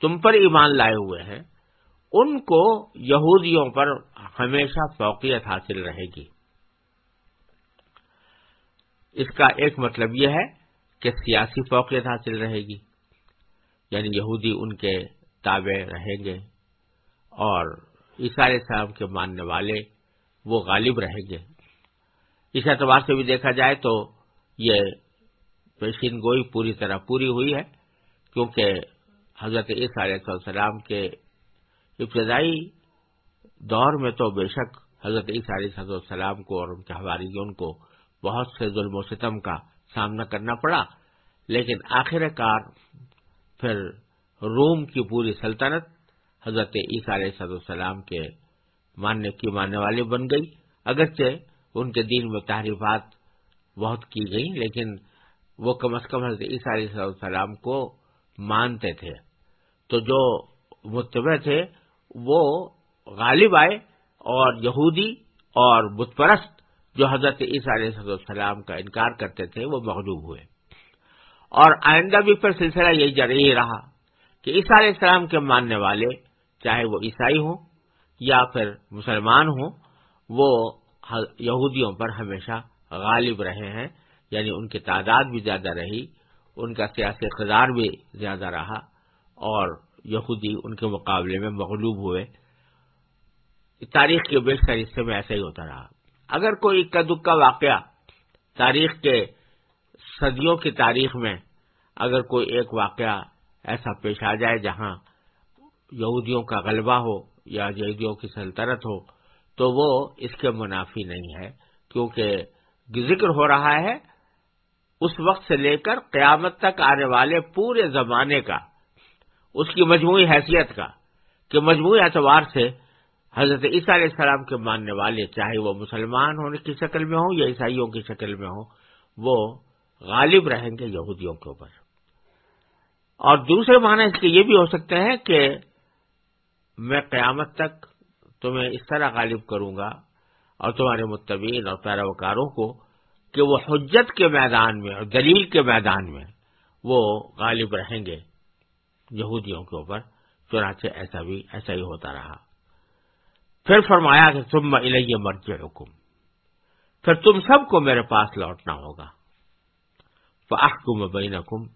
تم پر ایمان لائے ہوئے ہیں، ان کو یہودیوں پر ہمیشہ فوقیت حاصل رہے گی۔ اس کا ایک مطلب یہ ہے کہ سیاسی فوقیت حاصل رہے گی۔ یعنی یہودی ان کے تابع رہیں گے اور عیسائی صاحب کے ماننے والے وہ غالب رہیں گے۔ اس اعتبار سے بھی دیکھا جائے تو یہ پیشین گوئی پوری طرح پوری ہوئی ہے، کیونکہ حضرت عیسیٰ علیہ السلام کے ابتدائی دور میں تو بے شک حضرت عیسیٰ علیہ السلام کو اور ان کے حواریوں کو بہت سے ظلم و ستم کا سامنا کرنا پڑا۔ لیکن آخر کار پھر روم کی پوری سلطنت حضرت عیسیٰ علیہ السلام کے ماننے کی ماننے والے بن گئی۔ اگرچہ ان کے دین میں تحریفات بہت کی گئی لیکن وہ کم از کم حضرت عیسیٰ علیہ السلام کو مانتے تھے۔ تو جو متبع تھے، وہ غالب آئے اور یہودی اور بت پرست جو حضرت عیسیٰ علیہ السلام کا انکار کرتے تھے، وہ مغلوب ہوئے۔ اور آئندہ بھی پھر سلسلہ یہی جاری رہا کہ عیسیٰ علیہ السلام کے ماننے والے، چاہے وہ عیسائی ہوں یا پھر مسلمان ہوں، وہ یہودیوں پر ہمیشہ غالب رہے ہیں یعنی ان کی تعداد بھی زیادہ رہی، ان کا سیاسی اقتدار بھی زیادہ رہا، اور یہودی ان کے مقابلے میں مغلوب ہوئے۔ تاریخ کے بیشتر حصے میں ایسا ہی ہوتا رہا۔ اگر کوئی اکا دکا واقعہ تاریخ کے صدیوں کی تاریخ میں اگر کوئی ایک واقعہ ایسا پیش آ جائے جہاں یہودیوں کا غلبہ ہو یا یہودیوں کی سلطنت ہو، تو وہ اس کے منافی نہیں ہے، کیونکہ ذکر ہو رہا ہے اس وقت سے لے کر قیامت تک آنے والے پورے زمانے کا، اس کی مجموعی حیثیت کا، کہ مجموعی اعتبار سے حضرت عیسیٰ علیہ السلام کے ماننے والے، چاہے وہ مسلمان ہونے کی شکل میں ہوں یا عیسائیوں کی شکل میں ہوں، وہ غالب رہیں گے یہودیوں کے اوپر۔ اور دوسرے معنی اس کے یہ بھی ہو سکتے ہیں کہ میں قیامت تک تمہیں اس طرح غالب کروں گا اور تمہارے متبین اور پیروکاروں کو کہ وہ حجت کے میدان میں اور دلیل کے میدان میں وہ غالب رہیں گے یہودیوں کے اوپر، چنانچہ ایسا بھی، ایسا ہی ہوتا رہا۔ پھر فرمایا کہ تم الیہ مرج حکم پھر تم سب کو میرے پاس لوٹنا ہوگا۔ فاحکم بینکم،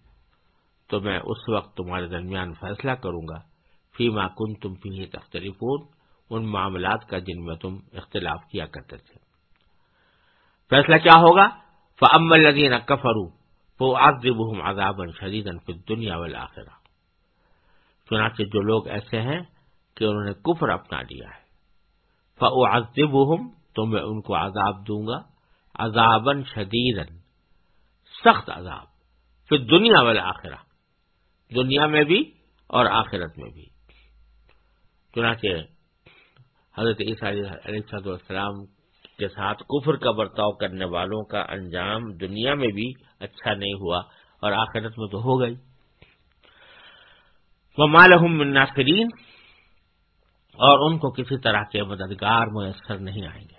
تو میں اس وقت تمہارے درمیان فیصلہ کروں گا فی ما کن تم فی تختلف ان معاملات کا جن میں تم اختلاف کیا کرتے تھے۔ فیصلہ کیا ہوگا؟ فم الدین کفرو وہ آزب عذاب شدید فی دنیا والا چنانچہ جو لوگ ایسے ہیں کہ انہوں نے کفر اپنا لیا ہے۔ فعزب تو میں ان کو عذاب دوں گا عذابن شدید سخت عذاب پھر دنیا والا دنیا میں بھی اور آخرت میں بھی۔ چنانچہ حضرت عیسیٰ علیہ السلام کے ساتھ کفر کا برتاؤ کرنے والوں کا انجام دنیا میں بھی اچھا نہیں ہوا اور آخرت میں تو ہو گئی۔ وہ مالحم ناصرین اور ان کو کسی طرح کے مددگار میسر نہیں آئیں گے۔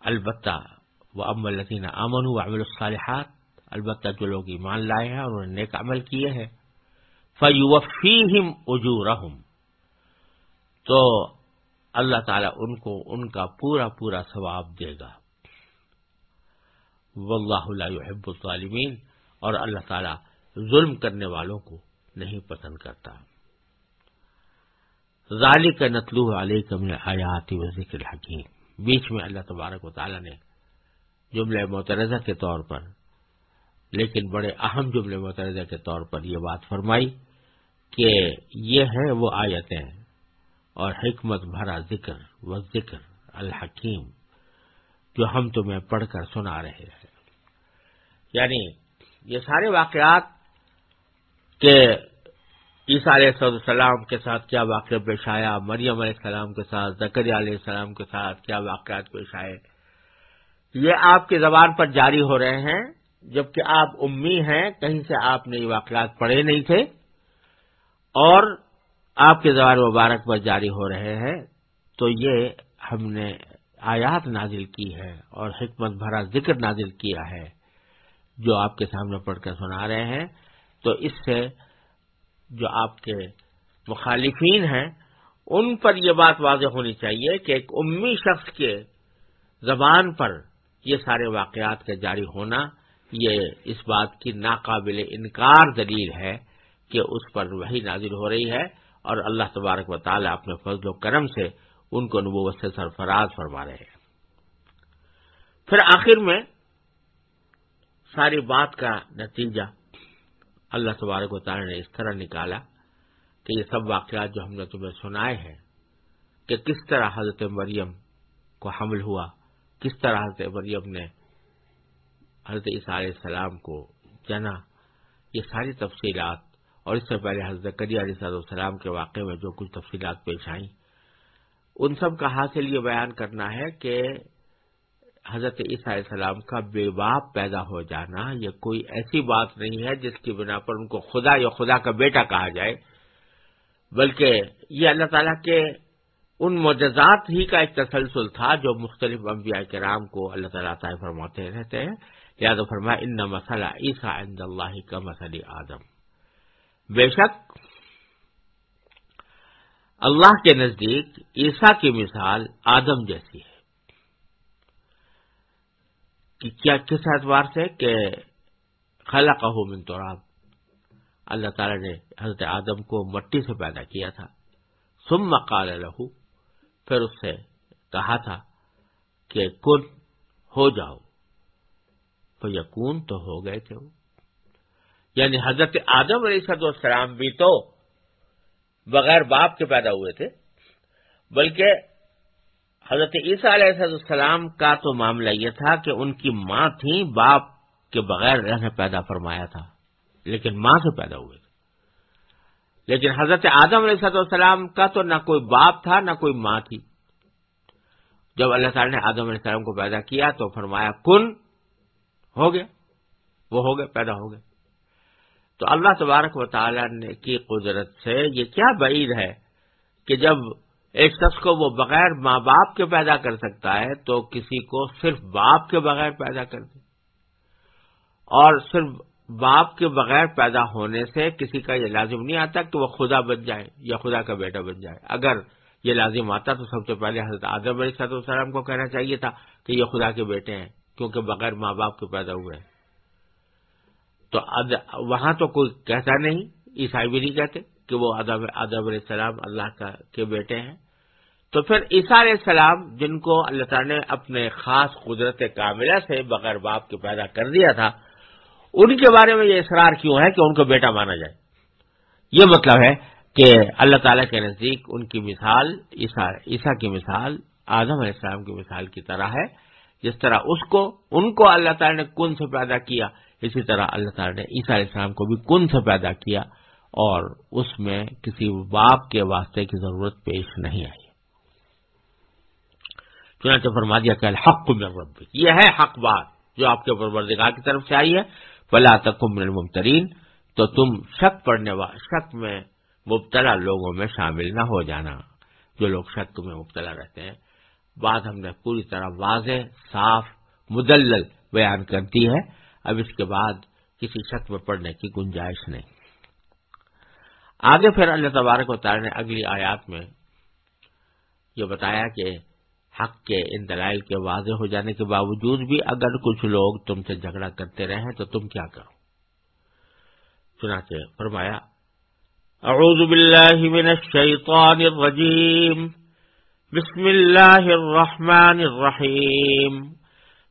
البتہ وہ ام الطین امن و الصالحات، البتہ جو لوگ ایمان لائے ہیں اور انہوں نے نیک عمل کیے ہیں فیم اجو تو اللہ تعالیٰ ان کو ان کا پورا پورا ثواب دے گا۔ واللہ لا يحب الظالمین۔ اور اللہ تعالیٰ ظلم کرنے والوں کو نہیں پسند کرتا۔ ظالی کا نتلو علیہ کم حیاتی و ذکر الحکیم۔ بیچ میں اللہ تبارک و تعالیٰ نے جملہ مترزہ کے طور پر، لیکن بڑے اہم جملے مترجہ کے طور پر یہ بات فرمائی کہ یہ ہے وہ آیتیں اور حکمت بھرا ذکر و ذکر الحکیم جو ہم تمہیں پڑھ کر سنا رہے ہیں۔ یعنی یہ سارے واقعات کہ عیسیٰ علیہ السلام کے ساتھ کیا واقعہ پیش آیا؟ مریم علیہ السلام کے ساتھ زکری علیہ السلام کے ساتھ کیا واقعات پیش آئے؟ یہ آپ کی زبان پر جاری ہو رہے ہیں، جبکہ آپ امی ہیں، کہیں سے آپ نے یہ واقعات پڑھے نہیں تھے، اور آپ کے زبان مبارک پر جاری ہو رہے ہیں۔ تو یہ ہم نے آیات نازل کی ہے اور حکمت بھرا ذکر نازل کیا ہے، جو آپ کے سامنے پڑھ کر سنا رہے ہیں۔ تو اس سے جو آپ کے مخالفین ہیں، ان پر یہ بات واضح ہونی چاہیے کہ ایک امی شخص کے زبان پر یہ سارے واقعات کا جاری ہونا، یہ اس بات کی ناقابل انکار دلیل ہے کہ اس پر وہی نازل ہو رہی ہے اور اللہ تبارک و تعالیٰ اپنے فضل و کرم سے ان کو نبوت سے سرفراز فرما رہے ہیں۔ پھر آخر میں ساری بات کا نتیجہ اللہ تبارک و تعالیٰ نے اس طرح نکالا کہ یہ سب واقعات جو ہم نے تمہیں سنائے ہیں کہ کس طرح حضرت مریم کو حمل ہوا، کس طرح حضرت مریم نے حضرت عیسیٰ علیہ السلام کو جنا، یہ ساری تفصیلات اور اس سے پہلے حضرت کری علیہ السلام کے واقعے میں جو کچھ تفصیلات پیش آئیں، ان سب کا حاصل یہ بیان کرنا ہے کہ حضرت عیسیٰ علیہ السلام کا بے باپ پیدا ہو جانا یہ کوئی ایسی بات نہیں ہے جس کی بنا پر ان کو خدا یا خدا کا بیٹا کہا جائے، بلکہ یہ اللہ تعالیٰ کے ان معجزات ہی کا ایک تسلسل تھا جو مختلف انبیاء کرام کو اللہ تعالیٰ تعالیٰ فرماتے رہتے ہیں۔ یاد فرمایا ان مسئلہ عیسیٰ عند اللہ کا مسئلہ آدم بے شک، اللہ کے نزدیک عیسیٰ کی مثال آدم جیسی ہے۔ کہ کیا کس اعتبار سے کہ خلا من توراب اللہ تعالی نے حضرت آدم کو مٹی سے پیدا کیا تھا۔ سم مقال لہو پھر اس سے کہا تھا کہ کن، ہو جاؤ۔ تو یقون تو ہو گئے تھے وہ۔ یعنی حضرت آدم علیہ صد السلام بھی تو بغیر باپ کے پیدا ہوئے تھے، بلکہ حضرت عیسیٰ علیہ السلام کا تو معاملہ یہ تھا کہ ان کی ماں تھی باپ کے بغیر رہنے پیدا فرمایا تھا، لیکن ماں سے پیدا ہوئے تھے۔ لیکن حضرت آدم علیہ السلام کا تو نہ کوئی باپ تھا، نہ کوئی ماں تھی۔ جب اللہ تعالی نے آدم علیہ السلام کو پیدا کیا تو فرمایا، کن؟ ہو گیا وہ ہو گئے، پیدا ہو گئے۔ تو اللہ تبارک و تعالی نے کی قدرت سے یہ کیا بعید ہے کہ جب ایک شخص کو وہ بغیر ماں باپ کے پیدا کر سکتا ہے تو کسی کو صرف باپ کے بغیر پیدا کر دے۔ اور صرف باپ کے بغیر پیدا ہونے سے کسی کا یہ لازم نہیں آتا کہ وہ خدا بن جائے یا خدا کا بیٹا بن جائے۔ اگر یہ لازم آتا تو سب سے پہلے حضرت آدم علیہ صد السلام کو کہنا چاہیے تھا کہ یہ خدا کے بیٹے ہیں کیونکہ بغیر ماں باپ کے پیدا ہوئے ہیں۔ تو وہاں تو کوئی کہتا نہیں، عیسائی بھی نہیں کہتے۔ کہ وہ ادب ادب علیہ السلام اللہ کا کے بیٹے ہیں۔ تو پھر عیسیٰ علیہ السلام جن کو اللہ تعالیٰ نے اپنے خاص قدرت کاملہ سے بغیر باپ کے پیدا کر دیا تھا، ان کے بارے میں یہ اصرار کیوں ہے کہ ان کو بیٹا مانا جائے؟ یہ مطلب ہے کہ اللہ تعالیٰ کے نزدیک ان کی مثال عیسیٰ کی مثال، آدم علیہ السلام کی مثال کی طرح ہے۔ جس طرح اس کو ان کو اللہ تعالیٰ نے کن سے پیدا کیا، اسی طرح اللہ تعالیٰ نے عیسیٰ علیہ السلام کو بھی کن سے پیدا کیا۔ اور اس میں کسی باپ کے واسطے کی ضرورت پیش نہیں آئی۔ چنانچہ فرما دیا کہ الحق من رب یہ ہے حق بات جو آپ کے پروردگار کی طرف سے آئی ہے۔ بلا تک من الممترین تو تم شک پڑنے شک میں مبتلا لوگوں میں شامل نہ ہو جانا۔ جو لوگ شک میں مبتلا رہتے ہیں۔ بات ہم نے پوری طرح واضح، صاف، مدلل بیان کر دی ہے۔ اب اس کے بعد کسی شک میں پڑنے کی گنجائش نہیں۔ آگے پھر اللہ تبارک و تعالی نے اگلی آیات میں یہ بتایا کہ حق کے ان دلائل کے واضح ہو جانے کے باوجود بھی اگر کچھ لوگ تم سے جھگڑا کرتے رہیں تو تم کیا کرو؟ چنانچہ فرمایا، اعوذ باللہ من الشیطان الرجیم، بسم اللہ الرحمن الرحیم۔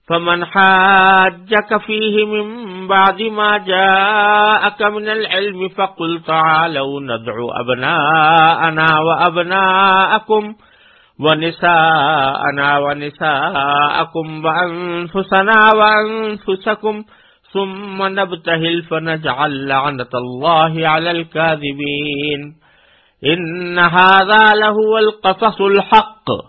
فمن حاجك فيه من بعد ما جاءك من العلم فقل تعالوا ندعو أبناءنا وأبناءكم ونساءنا ونساءكم وأنفسنا وأنفسكم ثم نبتهل فنجعل لعنة الله على الكاذبين إن هذا لهو القصص الحق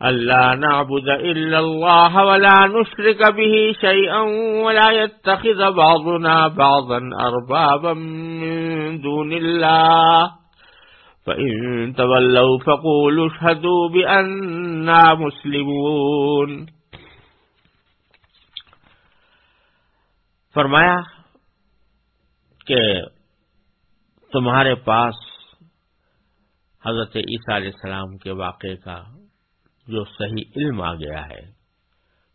ألا نعبد إلا الله ولا نشرك به شيئا ولا يتخذ بعضنا بعضا أربابا من دون الله. فإن تولوا فقولوا اشهدوا بأننا مسلمون. فرمایا کہ تمہارے پاس حضرت عیسیٰ علیہ السلام کے واقعے کا جو صحیح علم آ گیا ہے،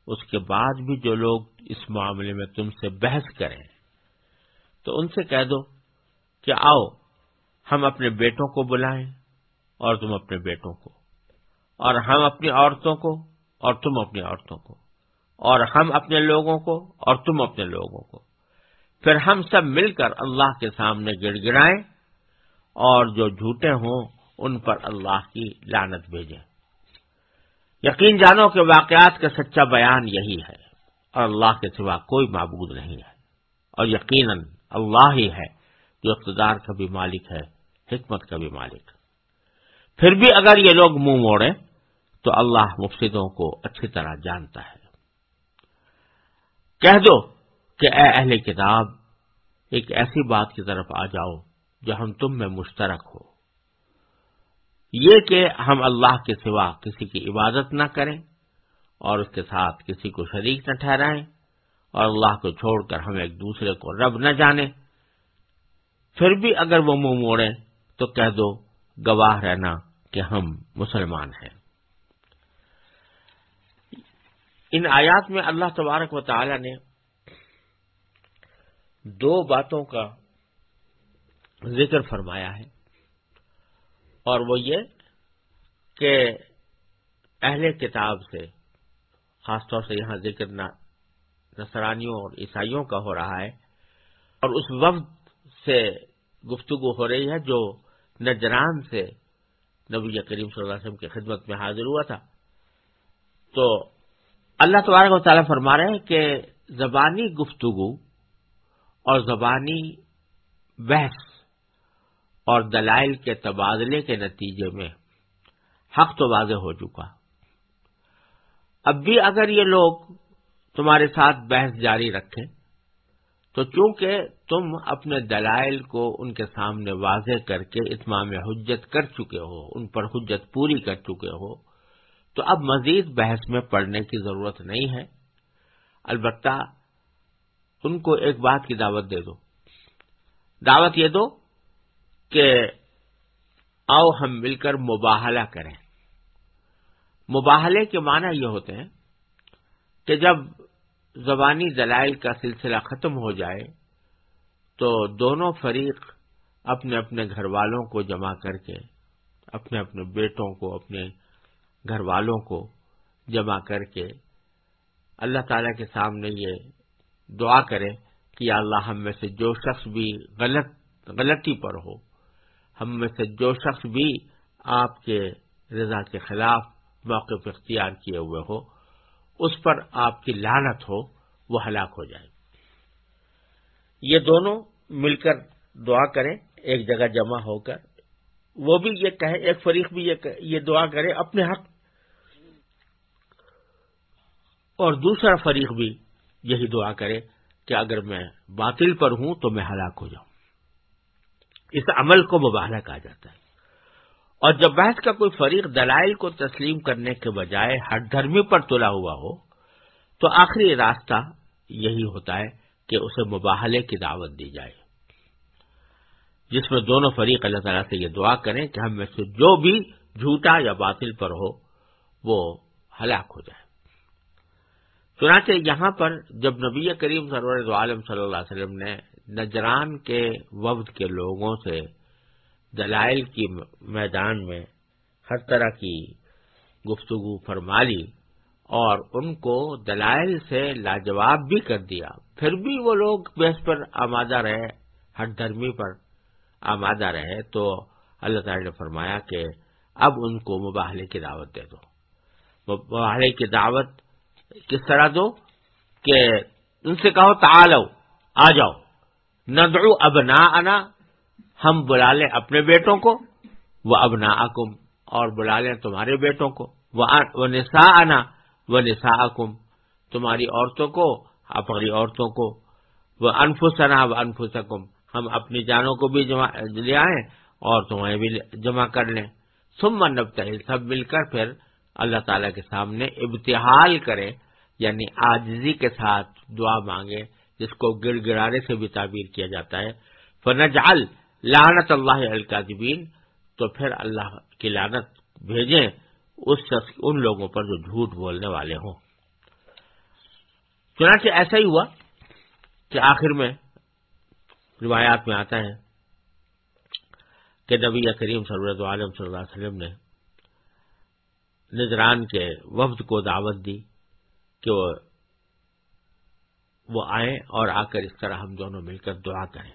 اس کے بعد بھی جو لوگ اس معاملے میں تم سے بحث کریں، تو ان سے کہہ دو کہ آؤ، ہم اپنے بیٹوں کو بلائیں اور تم اپنے بیٹوں کو، اور ہم اپنی عورتوں کو اور تم اپنی عورتوں کو، اور ہم اپنے لوگوں کو اور تم اپنے لوگوں کو۔ پھر ہم سب مل کر اللہ کے سامنے گڑ گڑائیں اور جو جھوٹے ہوں، ان پر اللہ کی لانت بھیجیں۔ یقین جانو کہ واقعات کا سچا بیان یہی ہے اور اللہ کے سوا کوئی معبود نہیں ہے اور یقیناً اللہ ہی ہے جو اقتدار کا بھی مالک ہے، حکمت کا بھی مالک۔ پھر بھی اگر یہ لوگ منہ موڑے تو اللہ مفسدوں کو اچھی طرح جانتا ہے۔ کہہ دو کہ اے اہل کتاب، ایک ایسی بات کی طرف آ جاؤ جو ہم تم میں مشترک ہو۔ یہ کہ ہم اللہ کے سوا کسی کی عبادت نہ کریں اور اس کے ساتھ کسی کو شریک نہ ٹھہرائیں اور اللہ کو چھوڑ کر ہم ایک دوسرے کو رب نہ جانیں۔ پھر بھی اگر وہ منہ موڑیں تو کہہ دو، گواہ رہنا کہ ہم مسلمان ہیں۔ ان آیات میں اللہ تبارک و تعالی نے دو باتوں کا ذکر فرمایا ہے۔ اور وہ یہ کہ اہل کتاب سے، خاص طور سے یہاں ذکر نصرانیوں اور عیسائیوں کا ہو رہا ہے، اور اس وقت سے گفتگو ہو رہی ہے جو نجران سے نبی کریم صلی اللہ علیہ وسلم کی خدمت میں حاضر ہوا تھا۔ تو اللہ تبارک و تعالیٰ فرما رہے ہیں کہ زبانی گفتگو اور زبانی بحث اور دلائل کے تبادلے کے نتیجے میں حق تو واضح ہو چکا۔ اب بھی اگر یہ لوگ تمہارے ساتھ بحث جاری رکھیں، تو چونکہ تم اپنے دلائل کو ان کے سامنے واضح کر کے اتمام حجت کر چکے ہو، ان پر حجت پوری کر چکے ہو، تو اب مزید بحث میں پڑھنے کی ضرورت نہیں ہے۔ البتہ ان کو ایک بات کی دعوت دے دو۔ دعوت یہ دو کہ آؤ ہم مل کر مباہلہ کریں۔ مباہلے کے معنی یہ ہوتے ہیں کہ جب زبانی دلائل کا سلسلہ ختم ہو جائے تو دونوں فریق اپنے اپنے گھر والوں کو جمع کر کے، اپنے اپنے بیٹوں کو، اپنے گھر والوں کو جمع کر کے اللہ تعالی کے سامنے یہ دعا کرے کہ اللہ ہم میں سے جو شخص بھی غلط، غلطی پر ہو ہم میں سے جو شخص بھی آپ کے رضا کے خلاف موقف اختیار کیے ہوئے ہو، اس پر آپ کی لانت ہو، وہ ہلاک ہو جائے۔ یہ دونوں مل کر دعا کریں، ایک جگہ جمع ہو کر۔ وہ بھی یہ کہے، ایک فریق بھی یہ دعا کرے اپنے حق۔ اور دوسرا فریق بھی یہی دعا کرے کہ اگر میں باطل پر ہوں تو میں ہلاک ہو جاؤں۔ اس عمل کو مباہلہ کہا جاتا ہے۔ اور جب بحث کا کوئی فریق دلائل کو تسلیم کرنے کے بجائے ہر دھرمی پر تلا ہوا ہو، تو آخری راستہ یہی ہوتا ہے کہ اسے مباہلے کی دعوت دی جائے۔ جس میں دونوں فریق اللہ تعالیٰ سے یہ دعا کریں کہ ہم میں سے جو بھی جھوٹا یا باطل پر ہو، وہ ہلاک ہو جائے۔ چنانچہ یہاں پر جب نبی کریم سرور عالم صلی اللہ علیہ وسلم نے نجران کے وفد کے لوگوں سے دلائل کی میدان میں ہر طرح کی گفتگو فرما لی اور ان کو دلائل سے لاجواب بھی کر دیا۔ پھر بھی وہ لوگ بحث پر آمادہ رہے، ہر دھرمی پر آمادہ رہے تو اللہ تعالی نے فرمایا کہ اب ان کو مباہلے کی دعوت دے دو۔ مباہلے کی دعوت کس طرح دو کہ ان سے کہو تعالو، آ جاؤ۔ ندعو ابنا انا ہم بلا لیں اپنے بیٹوں کو وہ ابنا اور بلا لیں تمہارے بیٹوں کو وہ نسا آنا وہ نسا تمہاری عورتوں کو، اپنی عورتوں کو وہ انفسنا و انفسکم ہم اپنی جانوں کو بھی جمع لے آئیں اور تمہیں بھی جمع کر لیں۔ سم منب تحل سب مل کر پھر اللہ تعالی کے سامنے ابتحال کریں یعنی آجزی کے ساتھ دعا مانگے جس کو گڑ گڑانے سے بھی تعبیر کیا جاتا ہے۔ فنجعل لعنت اللہ القادبین تو پھر اللہ کی لعنت بھیجیں، اس شخص، ان لوگوں پر جو جھوٹ بولنے والے ہوں۔ چنانچہ ایسا ہی ہوا کہ آخر میں روایات میں آتا ہے کہ نبی کریم سرورت عالم صلی اللہ علیہ وسلم نے نجران کے وفد کو دعوت دی کہ وہ آئیں اور آ کر اس طرح ہم دونوں مل کر دعا کریں۔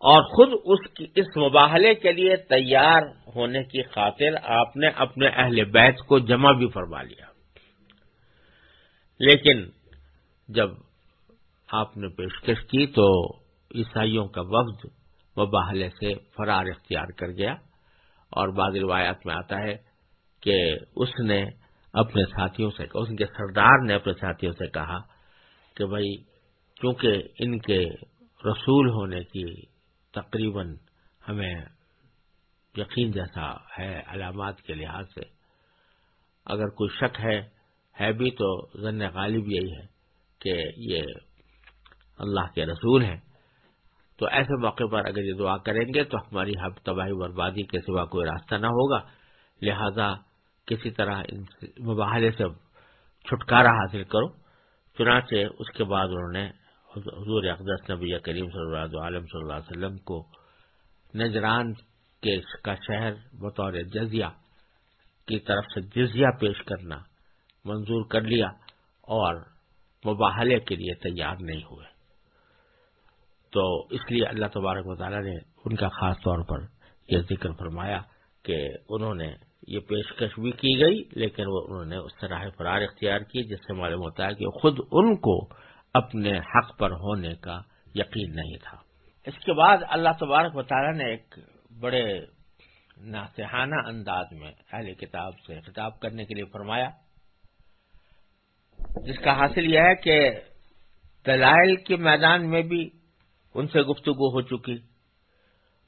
اور خود اس کی اس مباہلے کے لیے تیار ہونے کی خاطر آپ نے اپنے اہل بیت کو جمع بھی فرما لیا۔ لیکن جب آپ نے پیشکش کی تو عیسائیوں کا وفد مباہلے سے فرار اختیار کر گیا اور بعض روایات میں آتا ہے کہ اس نے اپنے ساتھیوں سے اس کے سردار نے اپنے ساتھیوں سے کہا کہ بھائی، چونکہ ان کے رسول ہونے کی تقریباً ہمیں یقین جیسا ہے علامات کے لحاظ سے، اگر کوئی شک ہے ہے بھی تو ذن غالب یہی ہے کہ یہ اللہ کے رسول ہیں۔ تو ایسے موقع پر اگر یہ دعا کریں گے تو ہماری ہم تباہی بربادی کے سوا کوئی راستہ نہ ہوگا۔ لہذا کسی طرح مباحلے سے چھٹکارا حاصل کرو۔ چنانچہ اس کے بعد انہوں نے حضور اقدس نبی کریم صلی اللہ علیہ صلی اللہ علیہ وسلم کو نجران کے کا شہر بطور جزیہ کی طرف سے جزیہ پیش کرنا منظور کر لیا اور مباحلے کے لیے تیار نہیں ہوئے۔ تو اس لیے اللہ تبارک مطالعہ نے ان کا خاص طور پر یہ ذکر فرمایا کہ انہوں نے یہ پیشکش بھی کی گئی لیکن وہ انہوں نے اس طرح فرار اختیار کی جس سے معلوم ہوتا ہے کہ خود ان کو اپنے حق پر ہونے کا یقین نہیں تھا۔ اس کے بعد اللہ تبارک مطالعہ نے ایک بڑے ناسحانہ انداز میں اہل کتاب سے خطاب کرنے کے لیے فرمایا جس کا حاصل یہ ہے کہ دلائل کے میدان میں بھی ان سے گفتگو ہو چکی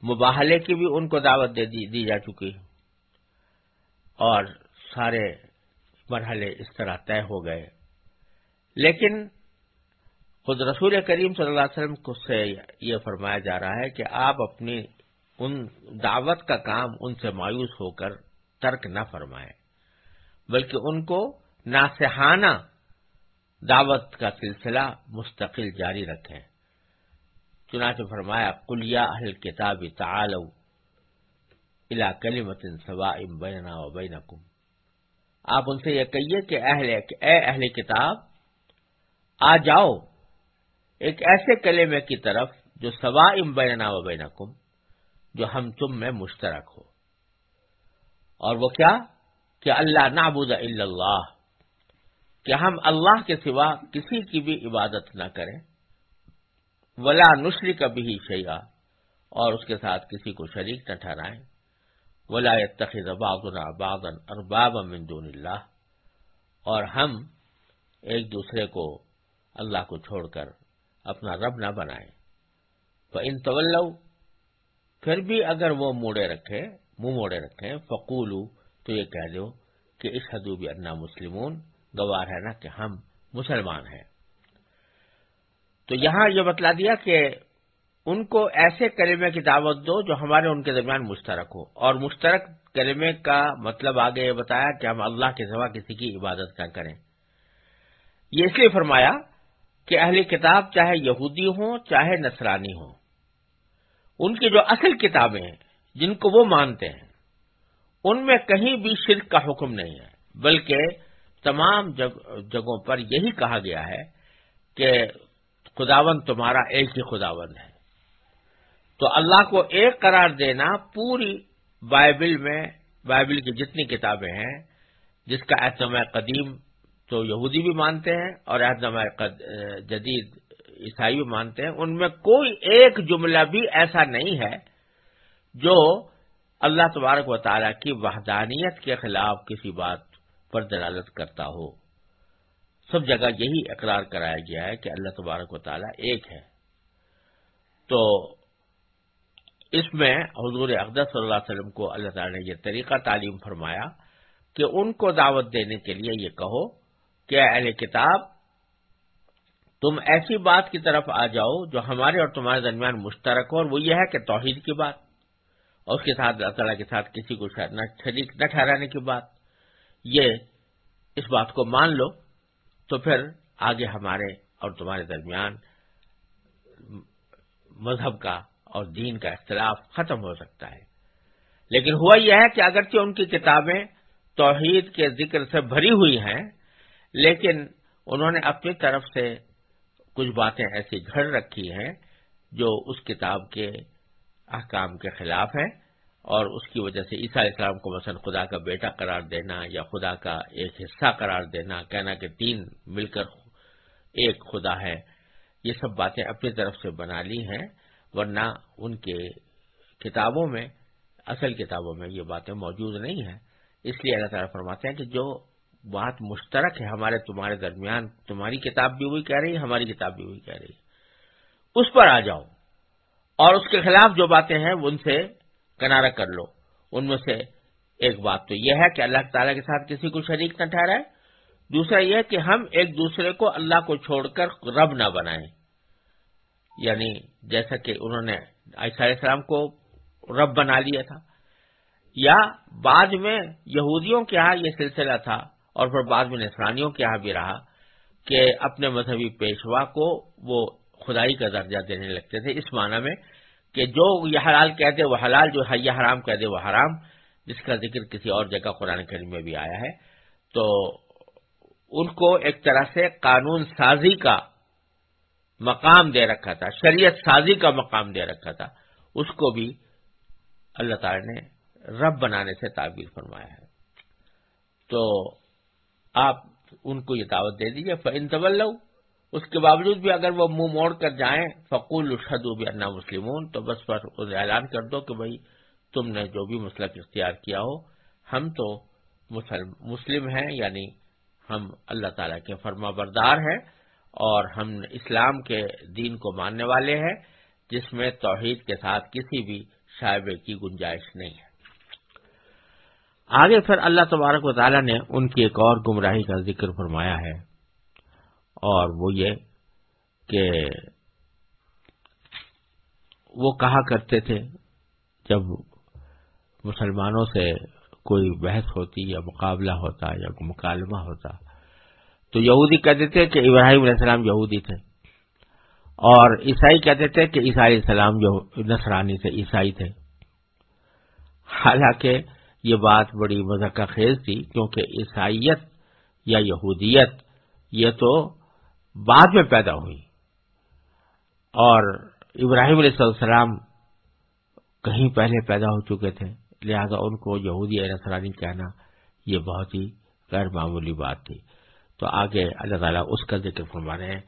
مباحلے کی بھی ان کو دعوت دی, دی جا چکی۔ اور سارے مرحلے اس طرح طے ہو گئے۔ لیکن خود رسول کریم صلی اللہ علیہ وسلم کو سے یہ فرمایا جا رہا ہے کہ آپ اپنی ان دعوت کا کام ان سے مایوس ہو کر ترک نہ فرمائیں، بلکہ ان کو ناسحانہ دعوت کا سلسلہ مستقل جاری رکھیں۔ چنانچہ فرمایا کلیا اہل کتاب تعالو الا کلیمت سوا بیننا و بینکم آپ ان سے یہ کہیے کہ اہل اے اہل کتاب، آ جاؤ، ایک ایسے کلمے کی طرف جو سوا بیننا و بینکم جو ہم تم میں مشترک ہو۔ اور وہ کیا؟ کہ اللہ نعبد الا اللہ، کہ ہم اللہ کے سوا کسی کی بھی عبادت نہ کریں۔ ولا نسری کا بھی شیا اور اس کے ساتھ کسی کو شریک نہ ٹھہرائیں۔ ولا تخذ بعضنا بعضا اربابا من دون اللہ اور ہم ایک دوسرے کو اللہ کو چھوڑ کر اپنا رب نہ بنائیں۔ تو ان طول پھر بھی اگر وہ موڑے رکھے منہ موڑے رکھیں فقولو تو یہ کہہ دو کہ اس حدوبی انا مسلمون، گوار ہے نا کہ ہم مسلمان ہیں۔ تو یہاں یہ بتلا دیا کہ ان کو ایسے کلمے کی دعوت دو جو ہمارے ان کے درمیان مشترک ہو۔ اور مشترک کلمے کا مطلب آگے یہ بتایا کہ ہم اللہ کے سوا کسی کی عبادت نہ کریں۔ یہ اس لیے فرمایا کہ اہل کتاب چاہے یہودی ہوں، چاہے نصرانی ہوں، ان کی جو اصل کتابیں ہیں، جن کو وہ مانتے ہیں، ان میں کہیں بھی شرک کا حکم نہیں ہے۔ بلکہ تمام جگہوں پر یہی کہا گیا ہے کہ خداون تمہارا ایک ہی خداون ہے۔ تو اللہ کو ایک قرار دینا پوری بائبل میں، بائبل کی جتنی کتابیں ہیں، جس کا اعتماد قدیم تو یہودی بھی مانتے ہیں اور اعتماد جدید عیسائی بھی مانتے ہیں، ان میں کوئی ایک جملہ بھی ایسا نہیں ہے جو اللہ تبارک و تعالیٰ کی وحدانیت کے خلاف کسی بات پر دلالت کرتا ہو۔ سب جگہ یہی اقرار کرایا گیا ہے کہ اللہ تبارک و تعالیٰ ایک ہے۔ تو اس میں حضور اقدس صلی اللہ علیہ وسلم کو اللہ تعالیٰ نے یہ طریقہ تعلیم فرمایا کہ ان کو دعوت دینے کے لیے یہ کہو کہ اہل کتاب، تم ایسی بات کی طرف آ جاؤ جو ہمارے اور تمہارے درمیان مشترک ہو اور وہ یہ ہے کہ توحید کی بات اور اس کے ساتھ اللہ تعالیٰ کے ساتھ کسی کو شریک نہ ٹھہرانے کی بات۔ یہ اس بات کو مان لو تو پھر آگے ہمارے اور تمہارے درمیان مذہب کا اور دین کا اختلاف ختم ہو سکتا ہے۔ لیکن ہوا یہ ہے کہ اگرچہ ان کی کتابیں توحید کے ذکر سے بھری ہوئی ہیں، لیکن انہوں نے اپنی طرف سے کچھ باتیں ایسی گھڑ رکھی ہیں جو اس کتاب کے احکام کے خلاف ہیں اور اس کی وجہ سے عیسیٰ اسلام کو مثلا خدا کا بیٹا قرار دینا یا خدا کا ایک حصہ قرار دینا، کہنا کہ تین مل کر ایک خدا ہے، یہ سب باتیں اپنی طرف سے بنا لی ہیں۔ ورنہ ان کے کتابوں میں، اصل کتابوں میں یہ باتیں موجود نہیں ہیں۔ اس لیے اللہ تعالیٰ فرماتے ہیں کہ جو بات مشترک ہے، ہمارے، تمہارے درمیان، تمہاری کتاب بھی وہی کہہ رہی ہے، ہماری کتاب بھی وہی کہہ رہی ہے۔ اس پر آ جاؤ اور اس کے خلاف جو باتیں ہیں، ان سے کنارہ کر لو۔ ان میں سے ایک بات تو یہ ہے کہ اللہ تعالیٰ کے ساتھ کسی کو شریک نہ ٹھہرائے۔ دوسرا یہ کہ ہم ایک دوسرے کو اللہ کو چھوڑ کر رب نہ بنائیں۔ یعنی جیسا کہ انہوں نے علیہ السلام کو رب بنا لیا تھا، یا بعد میں یہودیوں کے ہاں یہ سلسلہ تھا اور پھر بعد میں نسرانیوں کے ہاں بھی رہا کہ اپنے مذہبی پیشوا کو وہ خدائی کا درجہ دینے لگتے تھے، اس معنی میں کہ جو یہ حلال کہہ دے وہ حلال، جو یہ حرام کہہ دے وہ حرام، جس کا ذکر کسی اور جگہ قرآن کریم میں بھی آیا ہے۔ تو ان کو ایک طرح سے قانون سازی کا مقام دے رکھا تھا، شریعت سازی کا مقام دے رکھا تھا، اس کو بھی اللہ تعالی نے رب بنانے سے تعبیر فرمایا ہے۔ تو آپ ان کو یہ دعوت دے دیجیے فن طول اس کے باوجود بھی اگر وہ منہ موڑ کر جائیں فقول الشدو بھی انا مسلمون، تو بس پر اعلان کر دو کہ بھائی تم نے جو بھی مسلک اختیار کیا ہو، ہم تو مسلم ہیں یعنی ہم اللہ تعالی کے فرما بردار ہیں۔ اور ہم اسلام کے دین کو ماننے والے ہیں، جس میں توحید کے ساتھ کسی بھی شائبے کی گنجائش نہیں ہے۔ آگے پھر اللہ تبارک و تعالیٰ نے ان کی ایک اور گمراہی کا ذکر فرمایا ہے، اور وہ یہ کہ وہ کہا کرتے تھے، جب مسلمانوں سے کوئی بحث ہوتی یا مقابلہ ہوتا یا مکالمہ ہوتا تو یہودی کہتے تھے کہ ابراہیم علیہ السلام یہودی تھے۔ اور عیسائی کہتے تھے کہ عیسائی السلام جو نصرانی تھے، عیسائی تھے۔ حالانکہ یہ بات بڑی مذہقہ خیز تھی، کیونکہ عیسائیت یا یہودیت یہ تو بعد میں پیدا ہوئی۔ اور ابراہیم علیہ السلام کہیں پہلے پیدا ہو چکے تھے، لہذا ان کو یہودی نسرانی کہنا یہ بہت ہی غیر معمولی بات تھی۔ تو آگے اللہ تعالیٰ اس کا ذکر فرما رہے ہیں